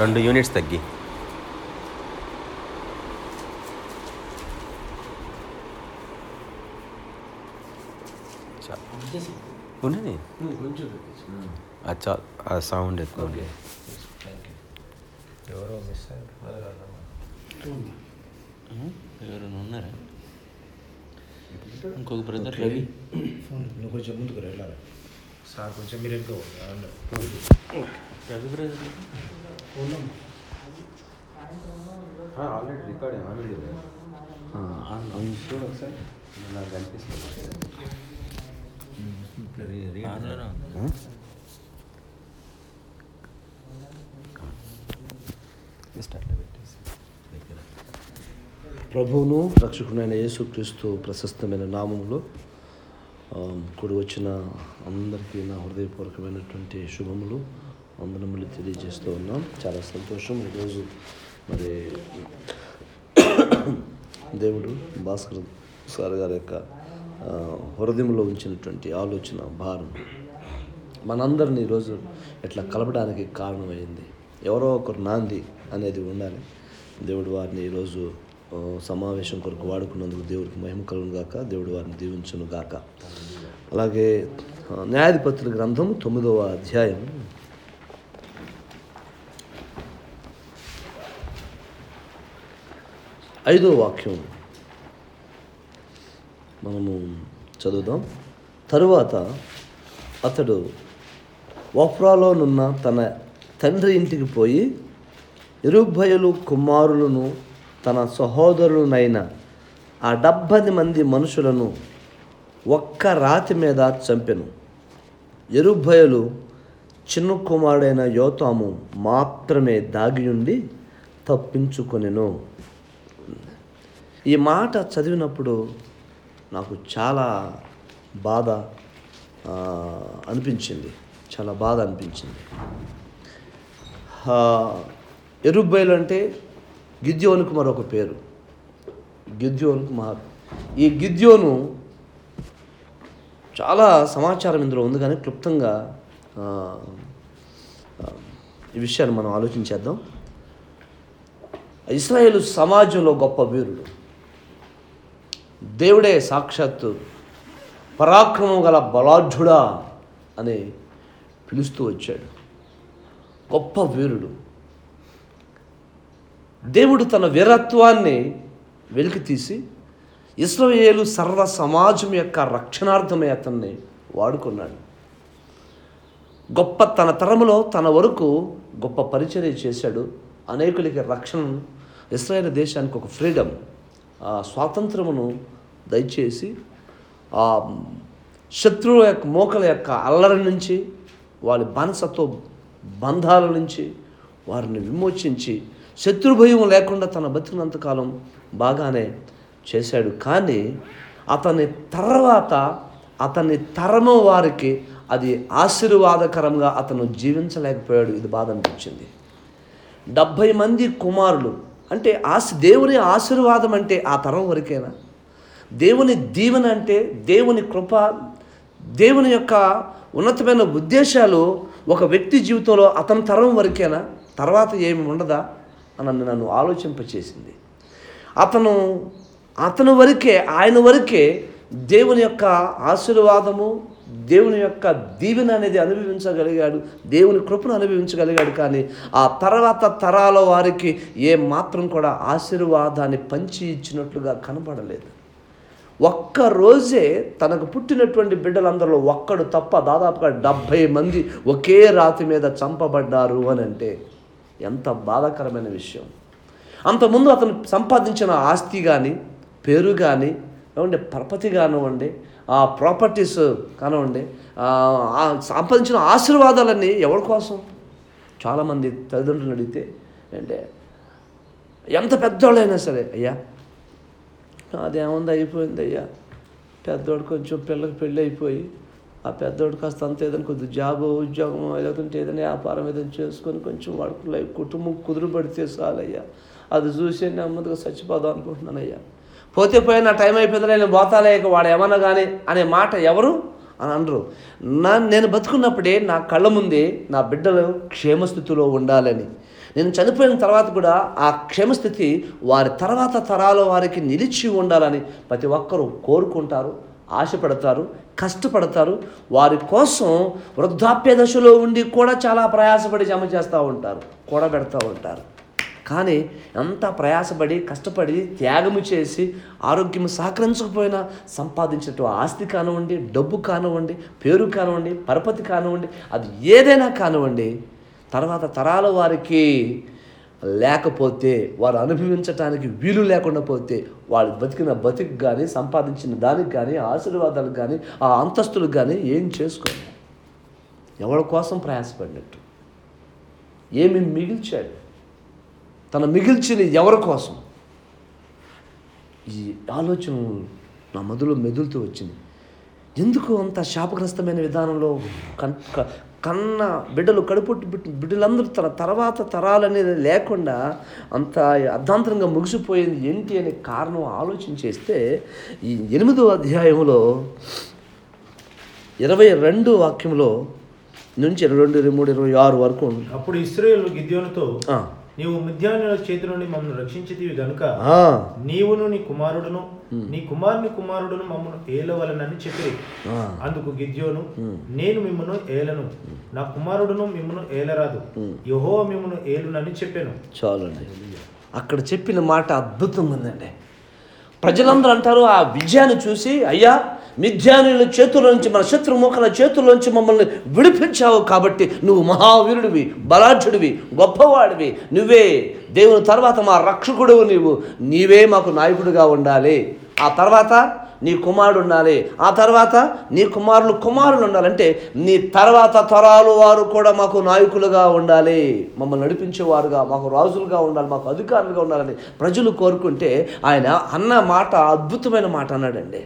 రెండు యూనిట్స్ తగ్గి. కొంచెం అచ్చా ఆ సౌండ్ ఎక్కువ. ఎవరో మిస్ ఎవరైనా ఉన్నారా? ఇంకొక బ్రదర్ రవి నువ్వు కొంచెం ముందుకు వెళ్ళాలి. సార్ కొంచెం మీరు ఎక్కువ బ్రదర్ ఆల్రెడీ రికార్డ్ ఏమన్నా చూడు ఒకసారి. నాకు కనిపిస్తుంది. జస్ట్ అట్లా పెట్టేసి దగ్గర ప్రభువును రక్షకుడైన యేసుక్రీస్తు ప్రశస్తమైన నామములో ఆ, కూడి వచ్చిన అందరికీ నా హృదయపూర్వకమైనటువంటి శుభములు. వందనములు తెలియజేస్తూ ఉన్నాం. చాలా సంతోషం. ఈరోజు మరి దేవుడు భాస్కర్ సార్ గారి యొక్క హృదయంలో ఉంచినటువంటి ఆలోచన భారం మనందరిని ఈరోజు ఇట్లా కలపడానికి కారణమైంది. ఎవరో ఒకరు నాంది అనేది ఉండాలి. దేవుడు వారిని ఈరోజు సమావేశం కొరకు వాడుకున్నందుకు దేవుడికి మహిమ కలుగును గాక. దేవుడు వారిని దీవించును గాక. అలాగే న్యాయాధిపతుల గ్రంథం తొమ్మిదవ అధ్యాయం ఐదో వాక్యం. మనము చదువుదాం. తరువాత అతడు వఫ్రాలోనున్న తన తండ్రి ఇంటికి పోయి ఇరుభయలు కుమారులను తన సహోదరులనైన ఆ డెబ్బది మంది మనుషులను ఒక్క రాతి మీద చంపెను. ఎరుభయలు చిన్న కుమారుడైన యోతాము మాత్రమే దాగియుండి తప్పించుకొనెను. ఈ మాట చదివినప్పుడు నాకు చాలా బాధ అనిపించింది. చాలా బాధ అనిపించింది. ఎరుబ్బైలు అంటే గిద్యోనుకు మరొక పేరు. గిద్యోనుకు కుమార్. ఈ గిద్యోను చాలా సమాచారం ఇందులో ఉంది కానీ క్లుప్తంగా ఈ విషయాన్ని మనం ఆలోచించేద్దాం. ఇస్రాయేల్ సమాజంలో గొప్ప వీరుడు. దేవుడే సాక్షాత్తు పరాక్రమం గల బలాఢ్యుడా అని పిలుస్తూ వచ్చాడు. గొప్ప వీరుడు. దేవుడు తన వీరత్వాన్ని వెలికి తీసి ఇస్రవేలు సర్వ సమాజం యొక్క రక్షణార్థమే అతన్ని వాడుకున్నాడు. గొప్ప తన తరములో తన వరకు గొప్ప పరిచర్య చేశాడు. అనేకులకి రక్షణ ఇస్రాయేల్ దేశానికి ఒక ఫ్రీడమ్. స్వాతంత్రమును దయచేసి ఆ శత్రువుల యొక్క మోకల యొక్క అల్లరి నుంచి వారి బానిసత్వ బంధాల నుంచి వారిని విమోచించి శత్రుభయం లేకుండా తన బతికినంతకాలం బాగానే చేశాడు. కానీ అతని తర్వాత అతని తరము వారికి అది ఆశీర్వాదకరంగా అతను జీవించలేకపోయాడు. ఇది బాధ అనిపించింది. డెబ్భై మంది కుమారులు అంటే ఆశ దేవుని ఆశీర్వాదం అంటే ఆ తరం వరకేనా? దేవుని దీవెన అంటే దేవుని కృప దేవుని యొక్క ఉన్నతమైన ఉద్దేశాలు ఒక వ్యక్తి జీవితంలో అతని తరం వరకేనా? తర్వాత ఏమి ఉండదా? అని నన్ను ఆలోచింపచేసింది. అతను అతను వరకే ఆయన వరకే దేవుని యొక్క ఆశీర్వాదము దేవుని యొక్క దీవెన అనేది అనుభవించగలిగాడు దేవుని కృపను అనుభవించగలిగాడు కానీ ఆ తర్వాత తరాల వారికి ఏ మాత్రం కూడా ఆశీర్వాదాన్ని పంచి ఇచ్చినట్లుగా కనబడలేదు. ఒక్క రోజే తనకు పుట్టినటువంటి బిడ్డలందరిలో ఒక్కడు తప్ప దాదాపుగా డెబ్భై మంది ఒకే రాతి మీద చంపబడ్డారు అని అంటే ఎంత బాధాకరమైన విషయం. అంతకుముందు అతను సంపాదించిన ఆస్తి కానీ పేరు కానీ ఏమంటే పరపతి కానివ్వండి ఆ ప్రాపర్టీస్ కానివ్వండి సంపాదించిన ఆశీర్వాదాలన్నీ ఎవరి కోసం? చాలామంది తల్లిదండ్రులను అడిగితే అంటే ఎంత పెద్దోళ్ళైనా సరే అయ్యా అదేముంది అయిపోయింది అయ్యా పెద్దోడు కొంచెం పిల్లకి పెళ్ళి అయిపోయి ఆ పెద్దోడు కాస్త అంత ఏదైనా కొద్ది జాబ్ ఉద్యోగం లేకుంటే ఏదైనా వ్యాపారం ఏదైనా చేసుకొని కొంచెం వాడుకు కుటుంబం కుదురు పడితే చాలయ్యా అది చూసి నెమ్మదిగా చచ్చిపోదాం అనుకుంటున్నాను అయ్యా. పోతే పోయినా టైం అయిపోయింది నేను పోతాలేక వాడు ఏమన్నా కానీ అనే మాట ఎవరు? అని అనరు. నా నేను బతుకున్నప్పుడే నా కళ్ళ ముందే నా బిడ్డలు క్షేమస్థితిలో ఉండాలని. నేను చనిపోయిన తర్వాత కూడా ఆ క్షేమస్థితి వారి తర్వాత తరాల వారికి నిలిచి ఉండాలని ప్రతి ఒక్కరూ కోరుకుంటారు ఆశపడతారు కష్టపడతారు. వారి కోసం వృద్ధాప్య దశలో ఉండి కూడా చాలా ప్రయాసపడి జమ చేస్తూ ఉంటారు కూడబెడతా ఉంటారు. కానీ ఎంత ప్రయాసపడి కష్టపడి త్యాగము చేసి ఆరోగ్యం సహకరించకపోయినా సంపాదించినట్టు ఆస్తి కానివ్వండి డబ్బు కానివ్వండి పేరు కానివ్వండి పరపతి కానివ్వండి అది ఏదైనా కానివ్వండి తర్వాత తరాల వారికి లేకపోతే వారు అనుభవించటానికి వీలు లేకుండా పోతే వాళ్ళు బతికిన బతికి కానీ సంపాదించిన దానికి కానీ ఆశీర్వాదాలకు కానీ ఆ అంతస్తులకు కానీ ఏం చేసుకోండి ఎవరి కోసం ప్రయాసపడినట్టు? ఏమి మిగిల్చాడు? తన మిగిల్చిన ఎవరి కోసం? ఈ ఆలోచన నా మధులో మెదులుతూ వచ్చింది. ఎందుకు అంత శాపగ్రస్తమైన విధానంలో కన్ కన్న బిడ్డలు కడుపుట్టు బిడ్డ- బిడ్డలందరూ తన తర్వాత తరాలనేది లేకుండా అంత అర్ధాంతరంగా ముగిసిపోయింది ఏంటి అనే కారణం ఆలోచన చేస్తే ఈ ఎనిమిదో అధ్యాయంలో ఇరవై రెండు వాక్యంలో నుంచి ఇరవై రెండు ఇరవై మూడు ఇరవై ఆరు వరకు. అప్పుడు ఇస్రాయేలు గిద్యోనుతో నీవు మిద్యానుల చేతి నుండి మమ్మల్ని రక్షించితివి గనుక నీవును నీ కుమారుడును నీ కుమారుని కుమారుడును మమ్మను ఏలవలనని చెప్పిరి. ఆ. అందుకు గిద్యోను నేను మిమ్మను ఏలను. నా కుమారుడును మిమ్మను ఏలరాదు. యహో మిమ్మను ఏలునని చెప్పాను. చాలండి. అక్కడ చెప్పిన మాట అద్భుతంగా ఉందండి ప్రజలందరూ అంటారు ఆ విజయాన్ని చూసి అయ్యా మిథ్యానుల చేతుల్లోంచి మన శత్రుముఖల చేతుల్లోంచి మమ్మల్ని విడిపించావు కాబట్టి నువ్వు మహావీరుడివి బలాఢ్యుడివి గొప్పవాడివి. నువ్వే దేవుని తర్వాత మా రక్షకుడు నీవు. నీవే మాకు నాయకుడిగా ఉండాలి. ఆ తర్వాత నీ కుమారుడు ఉండాలి. ఆ తర్వాత నీ కుమారులు కుమారులు ఉండాలంటే నీ తర్వాత తరాలు వారు కూడా మాకు నాయకులుగా ఉండాలి. మమ్మల్ని నడిపించేవారుగా మాకు రాజులుగా ఉండాలి మాకు అధికారులుగా ఉండాలని ప్రజలు కోరుకుంటే ఆయన అన్న మాట అద్భుతమైన మాట అన్నాడండి.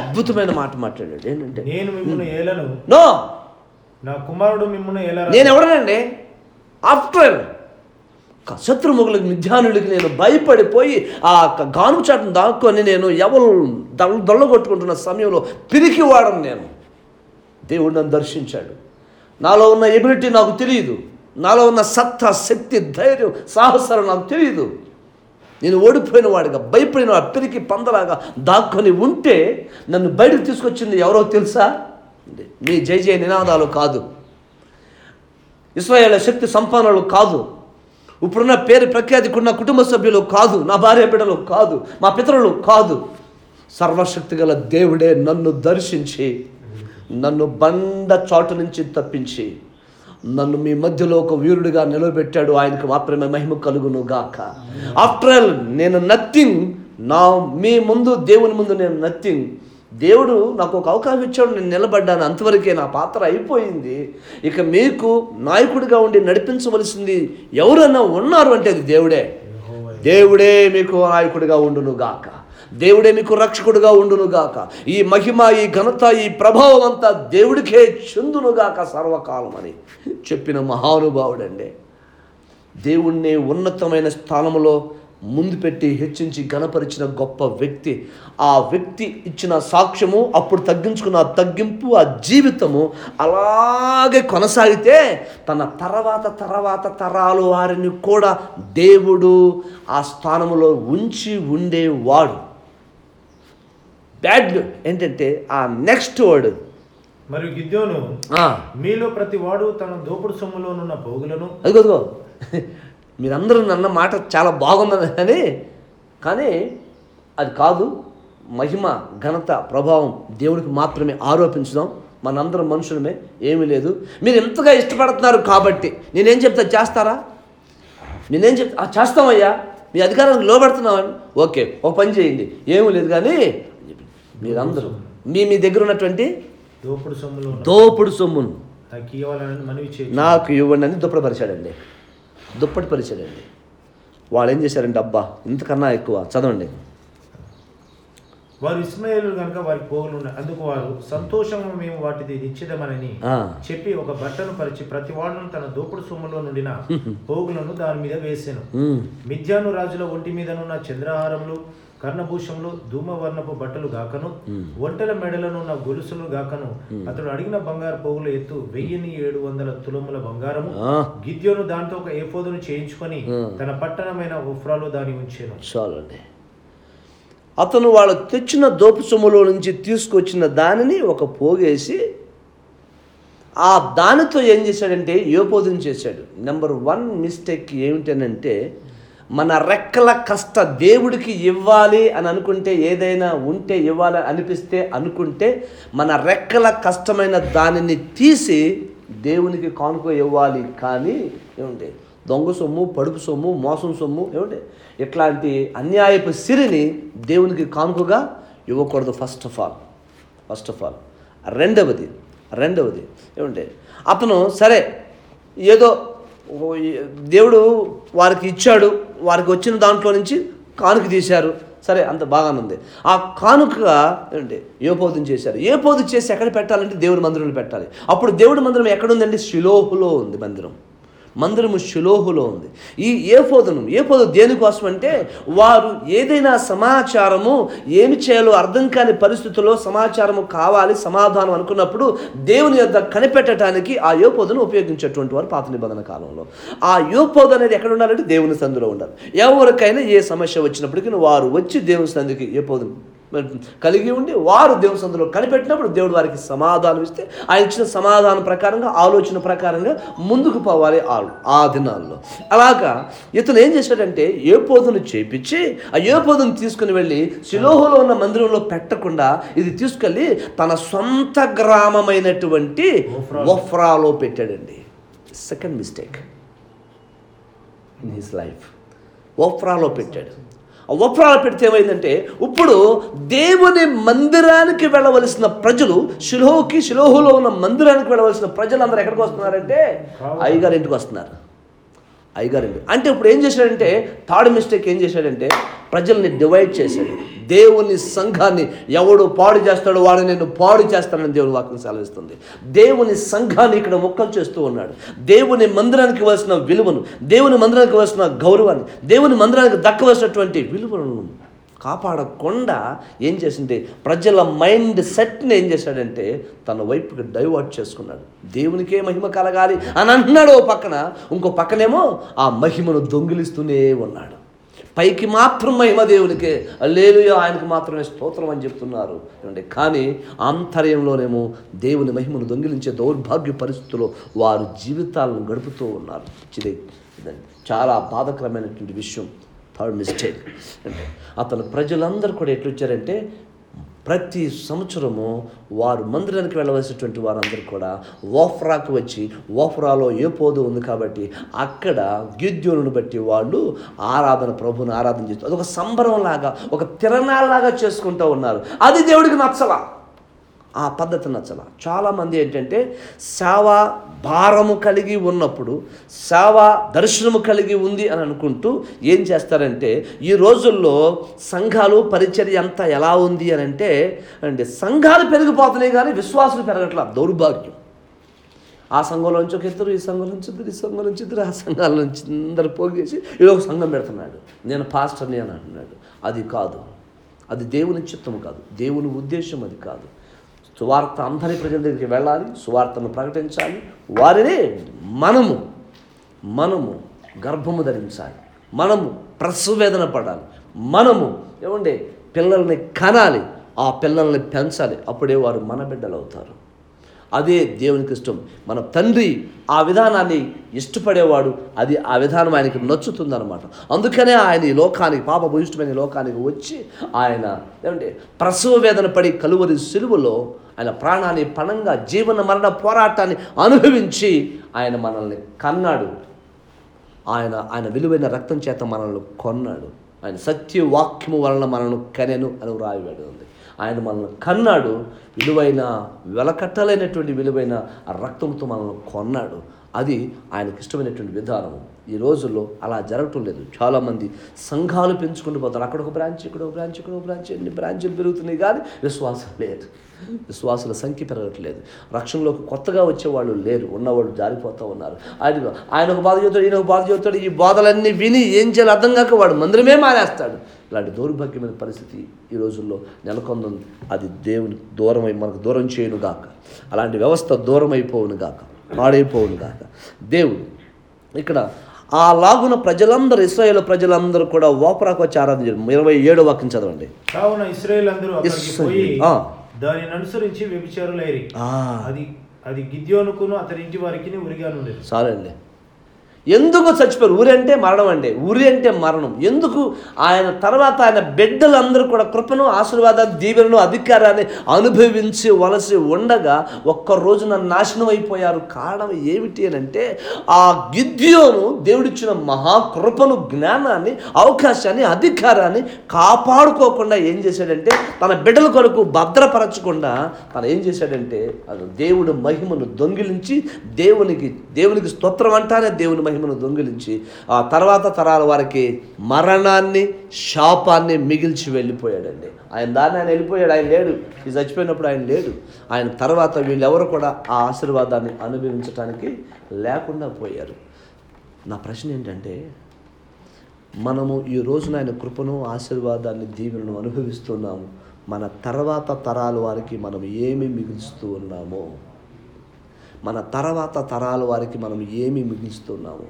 అద్భుతమైన మాట మాట్లాడాడు. ఏంటంటే? నేను మిమ్మల్ని ఏలను. నో! నా కుమారుడు మిమ్మల్ని ఏలరాదు. నేను ఎవడనండి? ఆఫ్టర్ శత్రుముఖులకు మిథ్యానులకి నేను భయపడిపోయి ఆ గానుపు చాటును దాక్కొని నేను ఎవరు దొల్ల దొల్లగొట్టుకుంటున్న సమయంలో పిరికివాడను నేను. దేవుడు నన్ను దర్శించాడు. నాలో ఉన్న ఎబిలిటీ నాకు తెలియదు నాలో ఉన్న సత్తా శక్తి ధైర్యం సాహసాలు నాకు తెలియదు నేను ఓడిపోయిన వాడిగా భయపడిన వాడు పిరికి పందలాగా దాక్కొని ఉంటే నన్ను బయటకు తీసుకొచ్చింది ఎవరో తెలుసా? మీ జై జయ నినాదాలు కాదు. ఇస్రాయేల్ శక్తి సంపన్నులు కాదు. ఇప్పుడున్న పేరు ప్రఖ్యాతికి ఉన్న కుటుంబ సభ్యులు కాదు. నా భార్య బిడ్డలు కాదు. మా పితరులు కాదు. సర్వశక్తి గల దేవుడే నన్ను దర్శించి నన్ను బండ చాటు నుంచి తప్పించి నన్ను మీ మధ్యలో ఒక వీరుడిగా నిలబెట్టాడు. ఆయనకు మాత్రమే మహిమ కలుగును గాక ఆఫ్టర్ ఆల్ నేను నథింగ్ నా మీ ముందు దేవుని ముందు నేను నథింగ్ దేవుడు నాకు ఒక అవకాశం ఇచ్చాడు. నేను నిలబడ్డాను. అంతవరకే నా పాత్ర అయిపోయింది. ఇక మీకు నాయకుడిగా ఉండి నడిపించవలసింది ఎవరన్నా ఉన్నారు అంటే అది దేవుడే. దేవుడే మీకు నాయకుడిగా ఉండును గాక దేవుడే మీకు రక్షకుడుగా ఉండును గాక ఈ మహిమ ఈ ఘనత ఈ ప్రభావం అంతా దేవుడికే చెందునుగాక సర్వకాలం అని చెప్పిన మహానుభావుడండి. దేవుణ్ణి ఉన్నతమైన స్థానంలో ముందు పెట్టి హెచ్చించి గణపరిచిన గొప్ప వ్యక్తి. ఆ వ్యక్తి ఇచ్చిన సాక్ష్యము అప్పుడు తగ్గించుకున్న ఆ తగ్గింపు ఆ జీవితము అలాగే కొనసాగితే తన తర్వాత తర్వాత తరాలు వారిని కూడా దేవుడు ఆ స్థానంలో ఉంచి ఉండేవాడు. బ్యాడ్ ఏంటంటే ఆ నెక్స్ట్ వర్డ్. మరియు గిద్యోను మీలో ప్రతి వాడు తన దోపుడు సొమ్ములోనున్న పోగులను అదిగో మీరందరూ నన్న మాట చాలా బాగున్నది అని. కానీ అది కాదు. మహిమ ఘనత ప్రభావం దేవునికి మాత్రమే ఆరోపించుదాం మనందరం మనుషులమే ఏమీ లేదు. మీరు ఎంతగా ఇష్టపడుతున్నారు కాబట్టి. నేనేం చెప్తా చేస్తారా? నేనేం చెప్తా "ఆ, చేస్తామయ్యా. మీ అధికారానికి లోబడుతున్నామని ఓకే ఓ పని చేయండి. ఏమీ లేదు కానీ మీరందరూ మీ మీ దగ్గర ఉన్నటువంటి దోపుడు సొమ్ములో దోపుడు సొమ్మును. నాకు ఇవ్వండి అని దుప్పటి పరిచాడండి దుప్పటి పరిచాడండి వాళ్ళు ఏం చేశారంటే అబ్బా ఇంతకన్నా ఎక్కువ చదవండి. వారు ఇస్మాయిలు కనుక వారికి పోగులు ఉన్నాయి. అందుకు వారు సంతోషము మేము వాటిది ఇచ్చిదమని ఆ. చెప్పి ఒక బట్టను పరిచి ప్రతి వాడును తన దోపుడు సొమ్ములో నుండిన పోగులను దాని మీద వేసాను. మిథ్యాను రాజుల ఒంటి మీదనున్న చంద్రహారములు కర్ణభూషములు ధూమవర్ణపు బట్టలు గాకను ఒంటెల మెడలను ఉన్న గొలుసులు గాకను అతడు అడిగిన బంగారు పోగుల ఎత్తు వెయ్యిని ఏడు వందల తులముల బంగారము. గిద్యోను దాంతో ఒక ఏఫోదును చేయించుకొని తన పట్టణమైన ఉఫ్రాలో దాని ఉంచాను. చాలండి. అతను వాళ్ళు తెచ్చిన దోపు సొమ్ములో నుంచి తీసుకొచ్చిన దానిని ఒక పోగేసి ఆ దానితో ఏం చేశాడంటే యోపోదం చేశాడు. నెంబర్ వన్ మిస్టేక్ ఏమిటనంటే మన రెక్కల కష్ట దేవుడికి ఇవ్వాలి అని అనుకుంటే ఏదైనా ఉంటే ఇవ్వాలి అనిపిస్తే అనుకుంటే మన రెక్కల కష్టమైన దానిని తీసి దేవునికి కానుక ఇవ్వాలి కానీ ఏమంటే దొంగ సొమ్ము పడుపు సొమ్ము మోసం సొమ్ము ఏమంటే ఇట్లాంటి అన్యాయపు సిరిని దేవునికి కానుకగా ఇవ్వకూడదు first of all first of all రెండవది రెండవది ఏమంటే అతను సరే ఏదో దేవుడు వారికి ఇచ్చాడు వారికి వచ్చిన దాంట్లో నుంచి కానుక తీశారు. సరే అంత బాగానే ఉంది. ఆ కానుక ఏ పోదుని చేశారు. ఏ పోదు చేసి ఎక్కడ పెట్టాలంటే దేవుడి మందిరంలో పెట్టాలి. అప్పుడు దేవుడి మందిరం ఎక్కడుందండి శిలోహులో ఉంది మందిరం. మందిరము షిలోహులో ఉంది. ఈ ఏ పోదను ఏ పోదు దేనికోసం అంటే వారు ఏదైనా సమాచారము ఏమి చేయాలో అర్థం కాని పరిస్థితుల్లో సమాచారము కావాలి సమాధానం అనుకున్నప్పుడు దేవుని యొద్ద కనిపెట్టడానికి ఆ యోపోదును ఉపయోగించేటువంటి వారు పాత నిబంధన కాలంలో. ఆ యోపోదు అనేది ఎక్కడ ఉండాలంటే దేవుని సందులో ఉండాలి. ఎవరికైనా ఏ సమస్య వచ్చినప్పటికీ వారు వచ్చి దేవుని సందికి యోపోదును కలిగి ఉండి వారు దేవుని సందులో కనిపెట్టినప్పుడు దేవుడు వారికి సమాధానం ఇస్తే ఆయన ఇచ్చిన సమాధానం ప్రకారంగా ఆలోచన ప్రకారంగా ముందుకు పోవాలి ఆ దినాల్లో. అలాగా ఇతను ఏం చేశాడంటే ఏ పోదును చేపించి ఆ ఏ పోదును తీసుకుని వెళ్ళి శిలోహులో ఉన్న మందిరంలో పెట్టకుండా ఇది తీసుకెళ్ళి తన సొంత గ్రామమైనటువంటి ఒఫ్రాలో పెట్టాడండి. Second mistake in his life ఒఫ్రాలో పెట్టాడు. ఒఫ్రాలో పెడితే ఏమైందంటే ఇప్పుడు దేవుని మందిరానికి వెళ్ళవలసిన ప్రజలు శిలోహుకి శిలోహులో ఉన్న మందిరానికి వెళ్ళవలసిన ప్రజలు అందరూ ఎక్కడికి వస్తున్నారంటే అయ్యగారి ఇంటికి వస్తున్నారు. అయ్యగారు ఇంటికి అంటే ఇప్పుడు ఏం చేశాడంటే థర్డ్ మిస్టేక్ ఏం చేశాడంటే ప్రజల్ని డివైడ్ చేశాడు. దేవుని సంఘాన్ని ఎవడు పాడు చేస్తాడో వాడు నేను పాడు చేస్తానని దేవుని వాక్యం సెలవిస్తుంది. దేవుని సంఘాన్ని ఇక్కడ ముక్కలు చేస్తూ ఉన్నాడు. దేవుని మందిరానికి వలసిన విలువను దేవుని మందిరానికి వలసిన గౌరవాన్ని దేవుని మందిరానికి దక్కవలసినటువంటి విలువలను కాపాడకుండా ఏం చేసింది ప్రజల మైండ్ సెట్ని ఏం చేశాడంటే తన వైపుకి డైవర్ట్ చేసుకున్నాడు. దేవునికే మహిమ కలగాలి అని అంటున్నాడు ఓ పక్కన. ఇంకో పక్కనేమో ఆ మహిమను దొంగిలిస్తూనే ఉన్నాడు. పైకి మాత్రం మహిమ దేవునికే. లేదు ఆయనకు మాత్రమే స్తోత్రం అని చెప్తున్నారు. ఏమండి కానీ ఆంతర్యంలోనేమో దేవుని మహిమను దొంగిలించే దౌర్భాగ్య పరిస్థితుల్లో వారు జీవితాలను గడుపుతూ ఉన్నారు. ఇది ఇదండి చాలా బాధకరమైనటువంటి విషయం. థర్డ్ మిస్టేక్ అంటే అతను ప్రజలందరూ కూడా ఎట్లొచ్చారంటే ప్రతి సంవత్సరము వారు మందిరానికి వెళ్ళవలసినటువంటి వారందరూ కూడా ఓఫ్రాకు వచ్చి ఓఫ్రాలో ఏ పోదు ఉంది కాబట్టి అక్కడ గిద్యోలను బట్టి వాళ్ళు ఆరాధన ప్రభుని ఆరాధన చేస్తారు అదొక సంబరంలాగా ఒక తిరణాల్లాగా చేసుకుంటూ ఉన్నారు. అది దేవుడికి నచ్చలా. ఆ పద్ధతి నచ్చల. చాలామంది ఏంటంటే సేవ భారము కలిగి ఉన్నప్పుడు సేవ దర్శనము కలిగి ఉంది అని అనుకుంటూ ఏం చేస్తారంటే ఈ రోజుల్లో సంఘాలు పరిచర్య అంతా ఎలా ఉంది అని అంటే అంటే సంఘాలు పెరిగిపోతున్నాయి కానీ విశ్వాసులు పెరగట్ల దౌర్భాగ్యం. ఆ సంఘంలో నుంచి ఒక ఇద్దరు ఈ సంఘం నుంచి ఇద్దరు ఈ సంఘం నుంచి ఇద్దరు ఆ సంఘాల నుంచి అందరు పోగేసి ఇది ఒక సంఘం పెడుతున్నాడు. నేను పాస్టర్ని అని అంటున్నాడు. అది కాదు. అది దేవుని చిత్తం కాదు. దేవుని ఉద్దేశం అది కాదు. సువార్త అందరి ప్రజల దగ్గరికి వెళ్ళాలి సువార్తను ప్రకటించాలి. వారినే మనము మనము గర్భము ధరించాలి. మనము ప్రసవేదన పడాలి. మనము ఏమంటే పిల్లల్ని కనాలి. ఆ పిల్లల్ని పెంచాలి. అప్పుడే వారు మన బిడ్డలు అవుతారు అదే దేవునికి ఇష్టం మన తండ్రి ఆ విధానాన్ని ఇష్టపడేవాడు అది ఆ విధానం ఆయనకి నచ్చుతుందనమాట అందుకనే ఆయన ఈ లోకానికి పాప భూయిష్టమైన లోకానికి వచ్చి ఆయన ఏమంటే ప్రసవ వేదన పడి కలువరి సిలువలో ఆయన ప్రాణాన్ని పణంగా జీవన మరణ పోరాటాన్ని అనుభవించి ఆయన మనల్ని కన్నాడు. ఆయన ఆయన విలువైన రక్తం చేత మనల్ని కొన్నాడు. ఆయన సత్య వాక్యము వలన మనల్ని కనెను అని వ్రాయబడి ఆయన మనల్ని కన్నాడు. విలువైన వెలకట్టలేనటువంటి విలువైన ఆ రక్తంతో మనల్ని కొన్నాడు. అది ఆయనకి ఇష్టమైనటువంటి విధానం ఈ రోజుల్లో అలా జరగటం లేదు. చాలామంది సంఘాలు పెంచుకుంటూ పోతారు. అక్కడ ఒక బ్రాంచ్ ఇక్కడ ఒక బ్రాంచ్ ఇక్కడ ఒక బ్రాంచ్ ఎన్ని బ్రాంచ్లు పెరుగుతున్నాయి కానీ విశ్వాసం లేదు. విశ్వాసుల సంఖ్య పెరగట్లేదు. రక్షణలోకి కొత్తగా వచ్చేవాళ్ళు లేరు. ఉన్నవాళ్ళు జారిపోతూ ఉన్నారు. ఆయన ఆయన ఒక బాధ చెబుతాడు ఈయన ఒక బాధ చెబుతాడు. ఈ బాధలన్నీ విని ఏం చేయాలి అర్థం కాక వాడు మందిరమే మానేస్తాడు. ఇలాంటి దౌర్భాగ్యమైన పరిస్థితి ఈ రోజుల్లో నెలకొంది అది దేవుని దూరమై మనకు దూరం చేయను గాక. అలాంటి వ్యవస్థ దూరం అయిపోవును గాక పాడైపోవును గాక. దేవుడు ఇక్కడ ఆ లాగున ప్రజలందరూ ఇస్రాయేల్ ప్రజలందరూ కూడా ఓపరాకు వచ్చి ఆరాధన చేయడం ఇరవై ఏడు వాక్యం చదవండి. కావున ఇస్రాయేల్. అందరూ. దానిని అనుసరించి వ్యభిచారులైరి. ఆ, అది అది గిద్యోనుకును అతని ఇంటి వారికి ఉరిగా ఉండేది చాలండి ఎందుకు చచ్చిపోయారు? ఊరి అంటే మరణం అండి. ఊరి అంటే మరణం. ఎందుకు? ఆయన తర్వాత ఆయన బిడ్డలందరూ కూడా కృపను ఆశీర్వాదాన్ని దీవెనను అధికారాన్ని అనుభవించి వలసి ఉండగా ఒక్క రోజున నాశనం అయిపోయారు. కారణం ఏమిటి అని అంటే ఆ గిద్యోను దేవుడిచ్చిన మహాకృపను జ్ఞానాన్ని అవకాశాన్ని అధికారాన్ని కాపాడుకోకుండా ఏం చేశాడంటే తన బిడ్డల కొరకు భద్రపరచకుండా తను ఏం చేశాడంటే అది దేవుడు మహిమను దొంగిలించి దేవునికి దేవునికి స్తోత్రం అంటానే దేవుని మహిమను దొంగిలించి ఆ తర్వాత తరాల వారికి మరణాన్ని శాపాన్ని మిగిల్చి వెళ్ళిపోయాడండి. ఆయన దాన్ని ఆయన వెళ్ళిపోయాడు ఆయన లేడు. ఈ చచ్చిపోయినప్పుడు ఆయన లేడు. ఆయన తర్వాత వీళ్ళెవరు కూడా ఆ ఆశీర్వాదాన్ని అనుభవించడానికి లేకుండా పోయారు. నా ప్రశ్న ఏంటంటే మనము ఈ రోజున ఆయన కృపను ఆశీర్వాదాన్ని దీవెనను అనుభవిస్తున్నాము. మన తర్వాత తరాల వారికి మనం ఏమి మిగులుస్తూ ఉన్నామో మన తర్వాత తరాల వారికి మనం ఏమి మిగిలిస్తున్నాము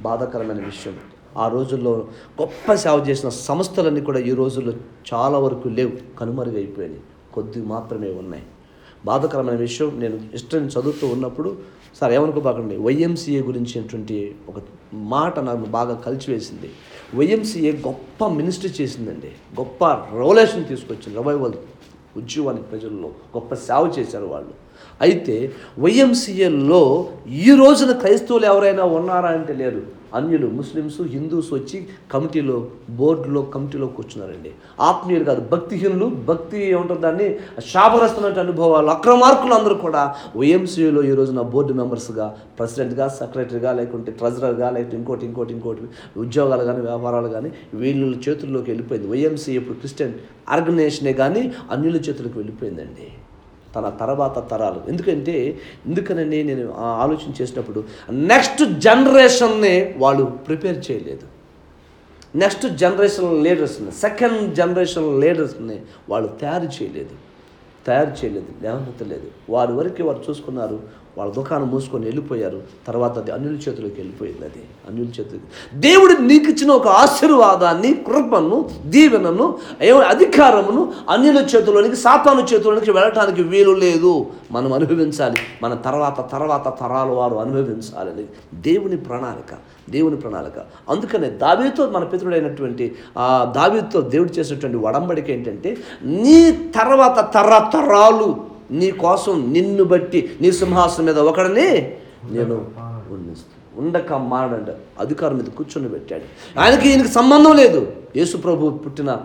బాధాకరమైన విషయం. ఆ రోజుల్లో గొప్ప సేవ చేసిన సంస్థలన్నీ కూడా ఈ రోజుల్లో చాలా వరకు లేవు. కనుమరుగైపోయినాయి కొద్ది మాత్రమే ఉన్నాయి. బాధాకరమైన విషయం నేను ఇష్టం చదువుతూ ఉన్నప్పుడు సార్ ఏమనుకోబాకండి వైఎంసీఏ గురించినటువంటి ఒక మాట నాకు బాగా కలిసివేసింది వైఎంసీఏ గొప్ప మినిస్ట్రీ చేసిందండి. గొప్ప రెవల్యూషన్ తీసుకొచ్చింది. రవైవల్ ఉద్యోగానికి ప్రజల్లో గొప్ప సేవ చేశారు వాళ్ళు. అయితే వైఎంసీఏలో ఈ రోజున క్రైస్తవులు ఎవరైనా ఉన్నారా అంటే లేరు. అన్యులు ముస్లిమ్స్ హిందూస్ వచ్చి కమిటీలో బోర్డులో కమిటీలో కూర్చున్నారండి. ఆత్మీయులు కాదు భక్తిహీనులు భక్తి ఏమంటారు దాన్ని? శాపగ్రస్తమైన అనుభవాలు అక్రమార్కులు అందరూ కూడా వైఎంసీలో ఈ రోజున బోర్డు మెంబర్స్గా ప్రెసిడెంట్గా సెక్రటరీగా లేకుంటే ట్రెజరర్గా లేకుంటే ఇంకోటి ఇంకోటి ఇంకోటి ఉద్యోగాలు కానీ వ్యాపారాలు కానీ వీళ్ళ చేతుల్లోకి వెళ్ళిపోయింది. వైఎంసీ ఇప్పుడు క్రిస్టియన్ ఆర్గనైజేషనే కానీ అన్యుల చేతులకు వెళ్ళిపోయిందండి. తన తర్వాత తరాలు. ఎందుకంటే ఎందుకనని నేను ఆ ఆలోచన చేసినప్పుడు నెక్స్ట్ జనరేషన్ని వాళ్ళు ప్రిపేర్ చేయలేదు. నెక్స్ట్ జనరేషన్ లీడర్స్ని సెకండ్ జనరేషన్ లీడర్స్ని వాళ్ళు తయారు చేయలేదు. తయారు చేయలేదు లేవనెత్తలేదు. వారి వరకు వారు చూసుకున్నారు వాళ్ళ దుకాణం మూసుకొని వెళ్ళిపోయారు. తర్వాత అది అన్యుల చేతులకు వెళ్ళిపోయింది అది. అన్యుల చేతులకి. దేవుడు నీకు ఇచ్చిన ఒక ఆశీర్వాదాన్ని కృపను దీవెనను అధికారమును అన్యుల చేతుల్లోనికి సాతాను చేతుల్లోనికి వెళ్ళటానికి వీలు లేదు. మనం అనుభవించాలి. మన తర్వాత తర్వాత తరాల వారు అనుభవించాలని. దేవుని ప్రణాళిక దేవుని ప్రణాళిక. అందుకనే దావీతో మన పితృడైనటువంటి ఆ దావీతో దేవుడు చేసినటువంటి వడంబడిక ఏంటంటే నీ తర్వాత తరతరాలు నీ కోసం నిన్ను బట్టి నీ సింహాసనం మీద ఒకడనే నేను ఉండక మాడంట అధికారం మీద కూర్చొని పెట్టాడు. ఆయనకి ఈయనకి సంబంధం లేదు. యేసు ప్రభు పుట్టిన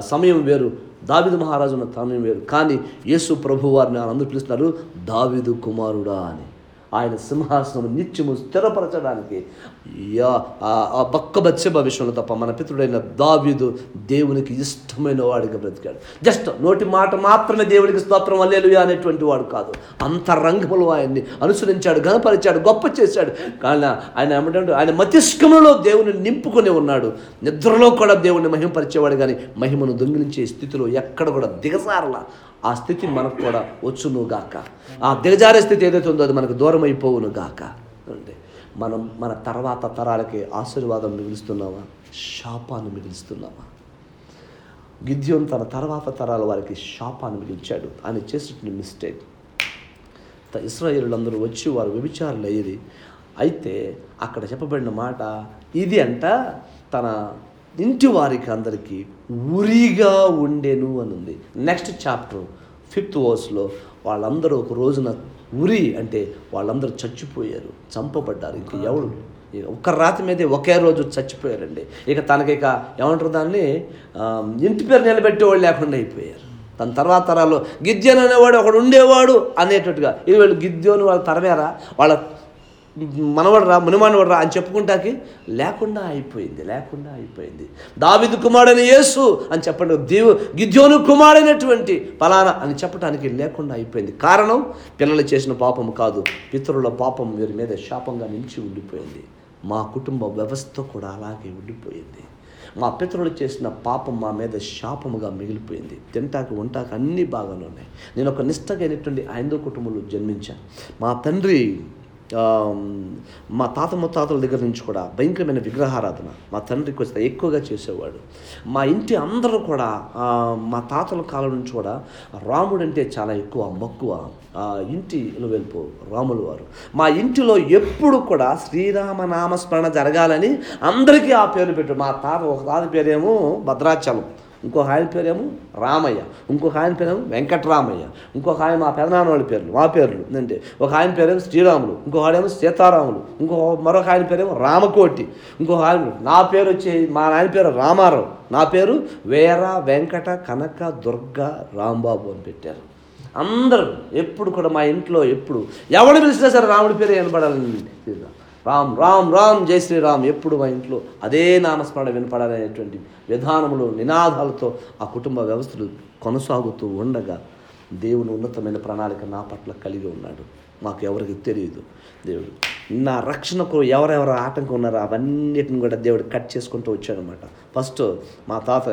సమయం వేరు. దావిదు మహారాజు ఉన్న సమయం వేరు. కానీ యేసు ప్రభు వారిని అందరూ పిలుస్తున్నారు దావిదు కుమారుడా అని. ఆయన సింహాసనం నిత్యము స్థిరపరచడానికి. యా ఆ- ఆ పక్క విషయంలో తప్ప మన పితృడైన దావ్యుదు దేవునికి ఇష్టమైన వాడిగా బ్రతికాడు. జస్ట్ నోటి మాట మాత్రమే దేవునికి స్తోత్రం అల్లేలుయా అనేటువంటి వాడు కాదు. అంతరంగంలో ఆయన్ని అనుసరించాడు గణపరిచాడు గొప్ప చేశాడు. కానీ ఆయన ఏమంటే ఆయన మతిష్కములో దేవుని నింపుకొని ఉన్నాడు. నిద్రలో కూడా దేవుని మహిమపరిచేవాడు కానీ మహిమను దొంగిలించే స్థితిలో ఎక్కడ కూడా దిగసారలా ఆ స్థితి మనకు కూడా వచ్చును గాక. ఆ దిగజారే స్థితి ఏదైతే ఉందో అది మనకు దూరం అయిపోవును గాక. అంటే మనం మన తర్వాత తరాలకి ఆశీర్వాదం మిగులుస్తున్నామా? శాపాన్ని మిగులుస్తున్నామా? గిద్యోన్ తన తర్వాత తరాల వారికి శాపాన్ని మిగిల్చాడు. ఆయన చేసిన మిస్టేక్. ఇస్రాయేలులందరూ వచ్చి వారు వ్యభిచారులు అయ్యేది అయితే అక్కడ చెప్పబడిన మాట ఇది అంట తన ఇంటి వారికి అందరికీ ఉరిగా ఉండెను అని ఉంది నెక్స్ట్ చాప్టర్ ఫిఫ్త్ వర్స్లో వాళ్ళందరూ ఒక రోజున ఉరి అంటే వాళ్ళందరూ చచ్చిపోయారు చంపబడ్డారు. ఇంక ఎవడు ఇక ఒక్క రాతి మీదే ఒకే రోజు చచ్చిపోయారండి. ఇక తనకి ఇక ఏమంటారు దాన్ని? ఇంటి పేరు నిలబెట్టేవాళ్ళు లేకుండా అయిపోయారు. తన తర్వాత తరాల్లో గిద్యోన్ అనేవాడు ఒకడు ఉండేవాడు అనేటట్టుగా. ఇది వీళ్ళు గిద్యోని వాళ్ళ తరమేరా? వాళ్ళ మనవడరా మునిమానవడరా అని చెప్పుకుంటాకి లేకుండా అయిపోయింది లేకుండా అయిపోయింది. దావిదు కుమారుడైన యేసు అని చెప్పండి దేవు గిద్యోను కుమారుడైనటువంటి ఫలానా అని చెప్పడానికి లేకుండా అయిపోయింది. కారణం పిల్లలు చేసిన పాపం కాదు పితరుల పాపం వీరి మీద శాపంగా నిలిచి ఉండిపోయింది. మా కుటుంబ వ్యవస్థ కూడా అలాగే ఉండిపోయింది. మా పితరులు చేసిన పాపం మా మీద శాపముగా మిగిలిపోయింది. తింటాక ఉంటాక అన్నీ బాగానే ఉన్నాయి. నేను ఒక నిష్టగైనటువంటి ఐదో కుటుంబంలో జన్మించాను. మా తండ్రి మా తాత ముత్తాతల దగ్గర నుంచి కూడా భయంకరమైన విగ్రహారాధన మా తండ్రి కొంచెం ఎక్కువగా చేసేవాడు. మా ఇంటి అందరూ కూడా మా తాతల కాలం నుంచి కూడా రాముడు అంటే చాలా ఎక్కువ మక్కువ ఇంటి వెలుపు రాములు వారు. మా ఇంటిలో ఎప్పుడు కూడా శ్రీరామ నామస్మరణ జరగాలని అందరికీ ఆ పేరు పెట్టారు. మా తాత ఒక తాత పేరేమో భద్రాచలం. ఇంకొక ఆయన పేరేమో రామయ్య ఇంకొక ఆయన పేరేమో వెంకటరామయ్య ఇంకొక ఆయన మా పెదనాన్న వాళ్ళ పేర్లు మా పేర్లు అంటే ఒక ఆయన పేరేమో శ్రీరాములు ఇంకొక ఆయనేమో సీతారాములు ఇంకొక మరొక ఆయన పేరేమో రామకోటి ఇంకొక ఆయన నా పేరు వచ్చి మా నాయన పేరు రామారావు నా పేరు వీర వెంకట కనక దుర్గ రాంబాబు అని పెట్టారు. అందరూ ఎప్పుడు కూడా మా ఇంట్లో ఎప్పుడు ఎవడు పిలిచినా సరే రాముడి పేరు వినపడాలని రామ్ రామ్ రామ్ జై శ్రీరామ్ ఎప్పుడు మా ఇంట్లో అదే నామస్మరణ వినపడాలనేటువంటి విధానములు నినాదాలతో ఆ కుటుంబ వ్యవస్థలు కొనసాగుతూ ఉండగా దేవుని ఉన్నతమైన ప్రణాళిక నా పట్ల కలిగి ఉన్నాడు. మాకు ఎవరికి తెలియదు. దేవుడు నా రక్షణకు ఎవరెవరు ఆటంకం ఉన్నారో అవన్నిటిని కూడా దేవుడు కట్ చేసుకుంటూ వచ్చాడనమాట ఫస్ట్ మా తాత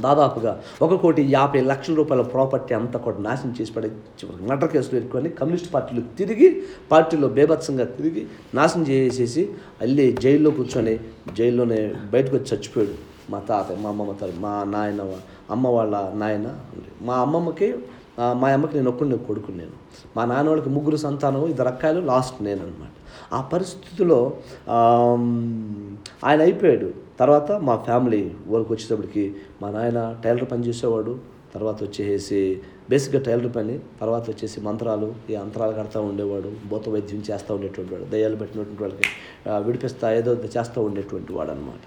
దాదాపుగా ఒక కోటి యాభై లక్షల రూపాయల ప్రాపర్టీ అంతా కూడా నాశనం చేసి పడే చివరికి మర్డర్ కేసులు ఎదుర్కొని కమ్యూనిస్ట్ పార్టీలు తిరిగి పార్టీలో బేభత్సంగా తిరిగి నాశనం చేసేసి అల్లి జైల్లో కూర్చొని జైల్లోనే బయటకు వచ్చి చచ్చిపోయాడు మా తాత మా అమ్మమ్మ తల్లి మా నాయన అమ్మ వాళ్ళ నాయన మా అమ్మమ్మకి మా అమ్మకి నేను ఒక్కడిని కొడుకు నేను. మా నాన్న వాళ్ళకి ముగ్గురు సంతానం ఇద్దరు అక్కాయలు లాస్ట్ నేను అనమాట ఆ పరిస్థితిలో ఆయన అయిపోయాడు. తర్వాత మా ఫ్యామిలీ ఊరికి వచ్చేటప్పటికి మా నాయన టైలర్ పని చేసేవాడు. తర్వాత వచ్చేసి బేసిక్గా టైలర్ పని తర్వాత వచ్చేసి మంత్రాలు ఈ అంతరాలు కడతా ఉండేవాడు. భూత వైద్యం చేస్తూ ఉండేటువంటి వాడు దయ్యాలు పెట్టినటువంటి వాళ్ళకి విడిపిస్తా ఏదో చేస్తూ ఉండేటువంటి వాడు అనమాట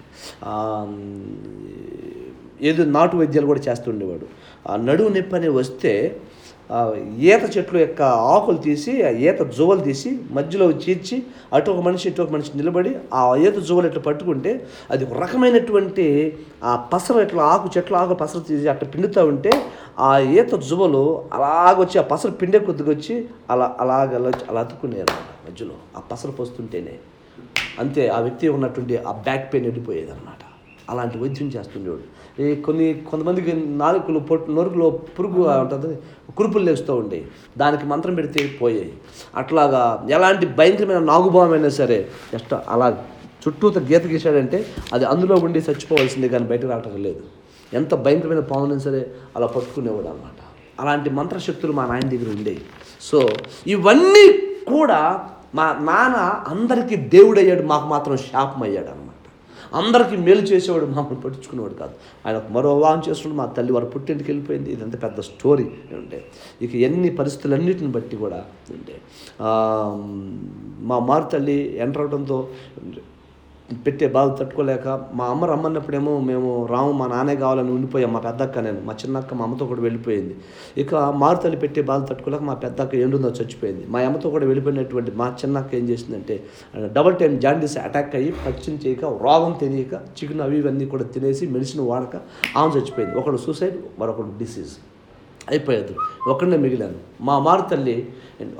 ఏదో నాటు వైద్యాలు కూడా చేస్తూ ఉండేవాడు. ఆ నడువు నొప్పి అని వస్తే ఈత చెట్లు యొక్క ఆకులు తీసి ఆ ఈత జువలు తీసి మధ్యలో చీర్చి అటు ఒక మనిషి ఇటు ఒక మనిషి నిలబడి ఆ ఈత జువ్వలు ఇట్లా పట్టుకుంటే అది ఒక రకమైనటువంటి ఆ పసర ఇట్లా ఆకు చెట్ల ఆకు పసర తీసి అట్లా పిండుతూ ఉంటే ఆ ఈత జువలు అలాగొచ్చి ఆ పసర పిండే కొద్దిగా వచ్చి అలా అలాగ అలా అలా అతుక్కునే అనమాట మధ్యలో. ఆ పసర పోస్తుంటేనే. అంతే ఆ వ్యక్తి ఉన్నటువంటి ఆ బ్యాక్ పెయిన్ వెళ్ళిపోయేది అనమాట అలాంటి వైద్యం చేస్తుండేవాడు. ఈ కొన్ని కొంతమందికి నాలుకలు పొట్టు నొరుకులో పురుగు ఉంటుంది కురుపులు లేస్తూ ఉండేవి దానికి మంత్రం పెడితే పోయాయి. అట్లాగా ఎలాంటి భయంకరమైన నాగుభావం అయినా సరే జస్ట్ అలా చుట్టూత గీత గీసాడంటే అది అందులో ఉండి చచ్చిపోవాల్సిందే కానీ బయటకు రావటం లేదు. ఎంత భయంకరమైన పావునైనా సరే అలా పట్టుకునేవాడు అనమాట అలాంటి మంత్రశక్తులు మా నాయన దగ్గర ఉండేవి సో ఇవన్నీ కూడా మా నాన్న అందరికీ దేవుడయ్యాడు మాకు మాత్రం శాపం అయ్యాడు అందరికీ మేలు చేసేవాడు మామూలు పట్టించుకునేవాడు కాదు. ఆయన మరో వివాహం చేస్తున్నాడు మా తల్లి వారి పుట్టింటికి వెళ్ళిపోయింది. ఇదంతా పెద్ద స్టోరీ ఉండే. ఇక ఎన్ని పరిస్థితులన్నిటిని బట్టి కూడా ఉండే. మా మారు తల్లి ఎంటర్ అవడంతో పెట్టే బాధ తట్టుకోలేక మా అమ్మ రమ్మన్నప్పుడేమో మేము రాము మా నాన్నే కావాలని ఉండిపోయాం మా పెద్దక్క నేను. మా చిన్నక్క మా అమ్మతో కూడా వెళ్ళిపోయింది. ఇక మారుతల్లి పెట్టే బాధ తట్టుకోలేక మా పెద్దక్క ఎండుందో చచ్చిపోయింది. మా అమ్మతో కూడా వెళ్ళిపోయినటువంటి మా చిన్నక్క ఏం చేసిందంటే డబల్ టైం జాండీస్ అటాక్ అయ్యి పచ్చిని చేయక రోగం తెలియక చికెన్ అవి ఇవన్నీ కూడా తినేసి మెడిసిన్ వాడక ఆమె చచ్చిపోయింది. ఒకడు సూసైడ్ మరొకడు డిసీజ్ అయిపోయేది. ఒక్కడనే మిగిలాను. మా మారుతల్లి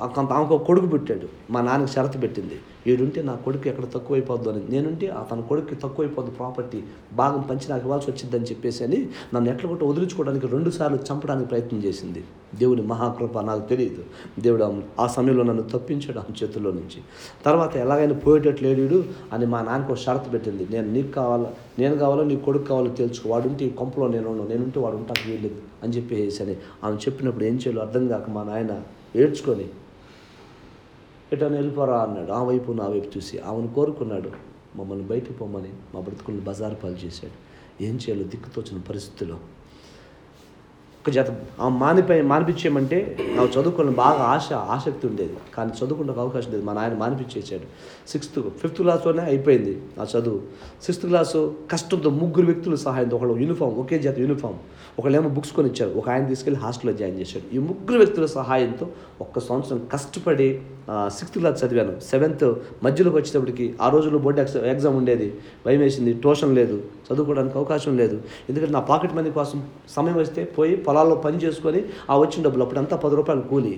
కొంత ఆమెకు ఒక కొడుకు పెట్టాడు. మా నాన్నకి షరతు పెట్టింది. వీడుంటే నా కొడుకు ఎక్కడ తక్కువైపోద్దు అని. నేనుంటే అతని కొడుకు తక్కువైపోద్దు ప్రాపర్టీ భాగం పంచి నాకు ఇవ్వాల్సి వచ్చిందని చెప్పేసి అని నన్ను ఎట్లా కొట్ట వదిలించుకోవడానికి రెండు సార్లు చంపడానికి ప్రయత్నం చేసింది. దేవుని మహాకృప నాకు తెలియదు. దేవుడు ఆ సమయంలో నన్ను తప్పించాడు ఆమె చేతుల్లో నుంచి. తర్వాత ఎలాగైనా పోయేటట్లు లేడు అని మా నాన్నకు ఒక షరతు పెట్టింది. నేను నీకు కావాలా నేను కావాలో నీ కొడుకు కావాలో తెలుసుకో. వాడుంటే ఈ కొంపలో నేను నేనుంటే వాడు ఉంటాను వీల్లేదు అని చెప్పేసి అని. ఆమె చెప్పినప్పుడు ఏం చేయాలో అర్థం కాక మా నాయన ఏడ్చుకొని ఎటని వెళ్ళిపోరా అన్నాడు. ఆ వైపు నా వైపు చూసి. ఆమెను కోరుకున్నాడు. మమ్మల్ని బయటికి పొమ్మని మా బ్రతుకులను బజారు పాలు చేశాడు. ఏం చేయాలో దిక్కుతోచిన పరిస్థితిలో ఒక జత మానిపై మానిపించేయమంటే నాకు చదువుకోవాలని బాగా ఆశ ఆసక్తి ఉండేది. కానీ చదువుకునే అవకాశం లేదు. మా నాయన మానిపించేసాడు సిక్స్త్ ఫిఫ్త్ క్లాస్లోనే అయిపోయింది ఆ చదువు. సిక్స్త్ క్లాసు కష్టంతో ముగ్గురు వ్యక్తుల సహాయంతో ఒకళ్ళు యూనిఫామ్ ఒకే జత యూనిఫామ్. ఒకళ్ళేమో బుక్స్ కొని ఇచ్చారు ఒక ఆయన తీసుకెళ్ళి హాస్టల్లో జాయిన్ చేశాడు. ఈ ముగ్గురు వ్యక్తుల సహాయంతో ఒక్క సంవత్సరం కష్టపడి సిక్స్త్ క్లాస్ చదివాను. సెవెంత్ మధ్యలోకి వచ్చేటప్పటికి ఆ రోజుల్లో బోర్డు ఎగ్జామ్ ఎగ్జామ్ ఉండేది. భయం వేసింది ట్యూషన్ లేదు. చదువుకోవడానికి అవకాశం లేదు. ఎందుకంటే నా పాకెట్ మనీ కోసం సమయం వస్తే పోయి పొలాల్లో పని చేసుకొని ఆ వచ్చిన డబ్బులు అప్పుడంతా పది రూపాయలు కూలి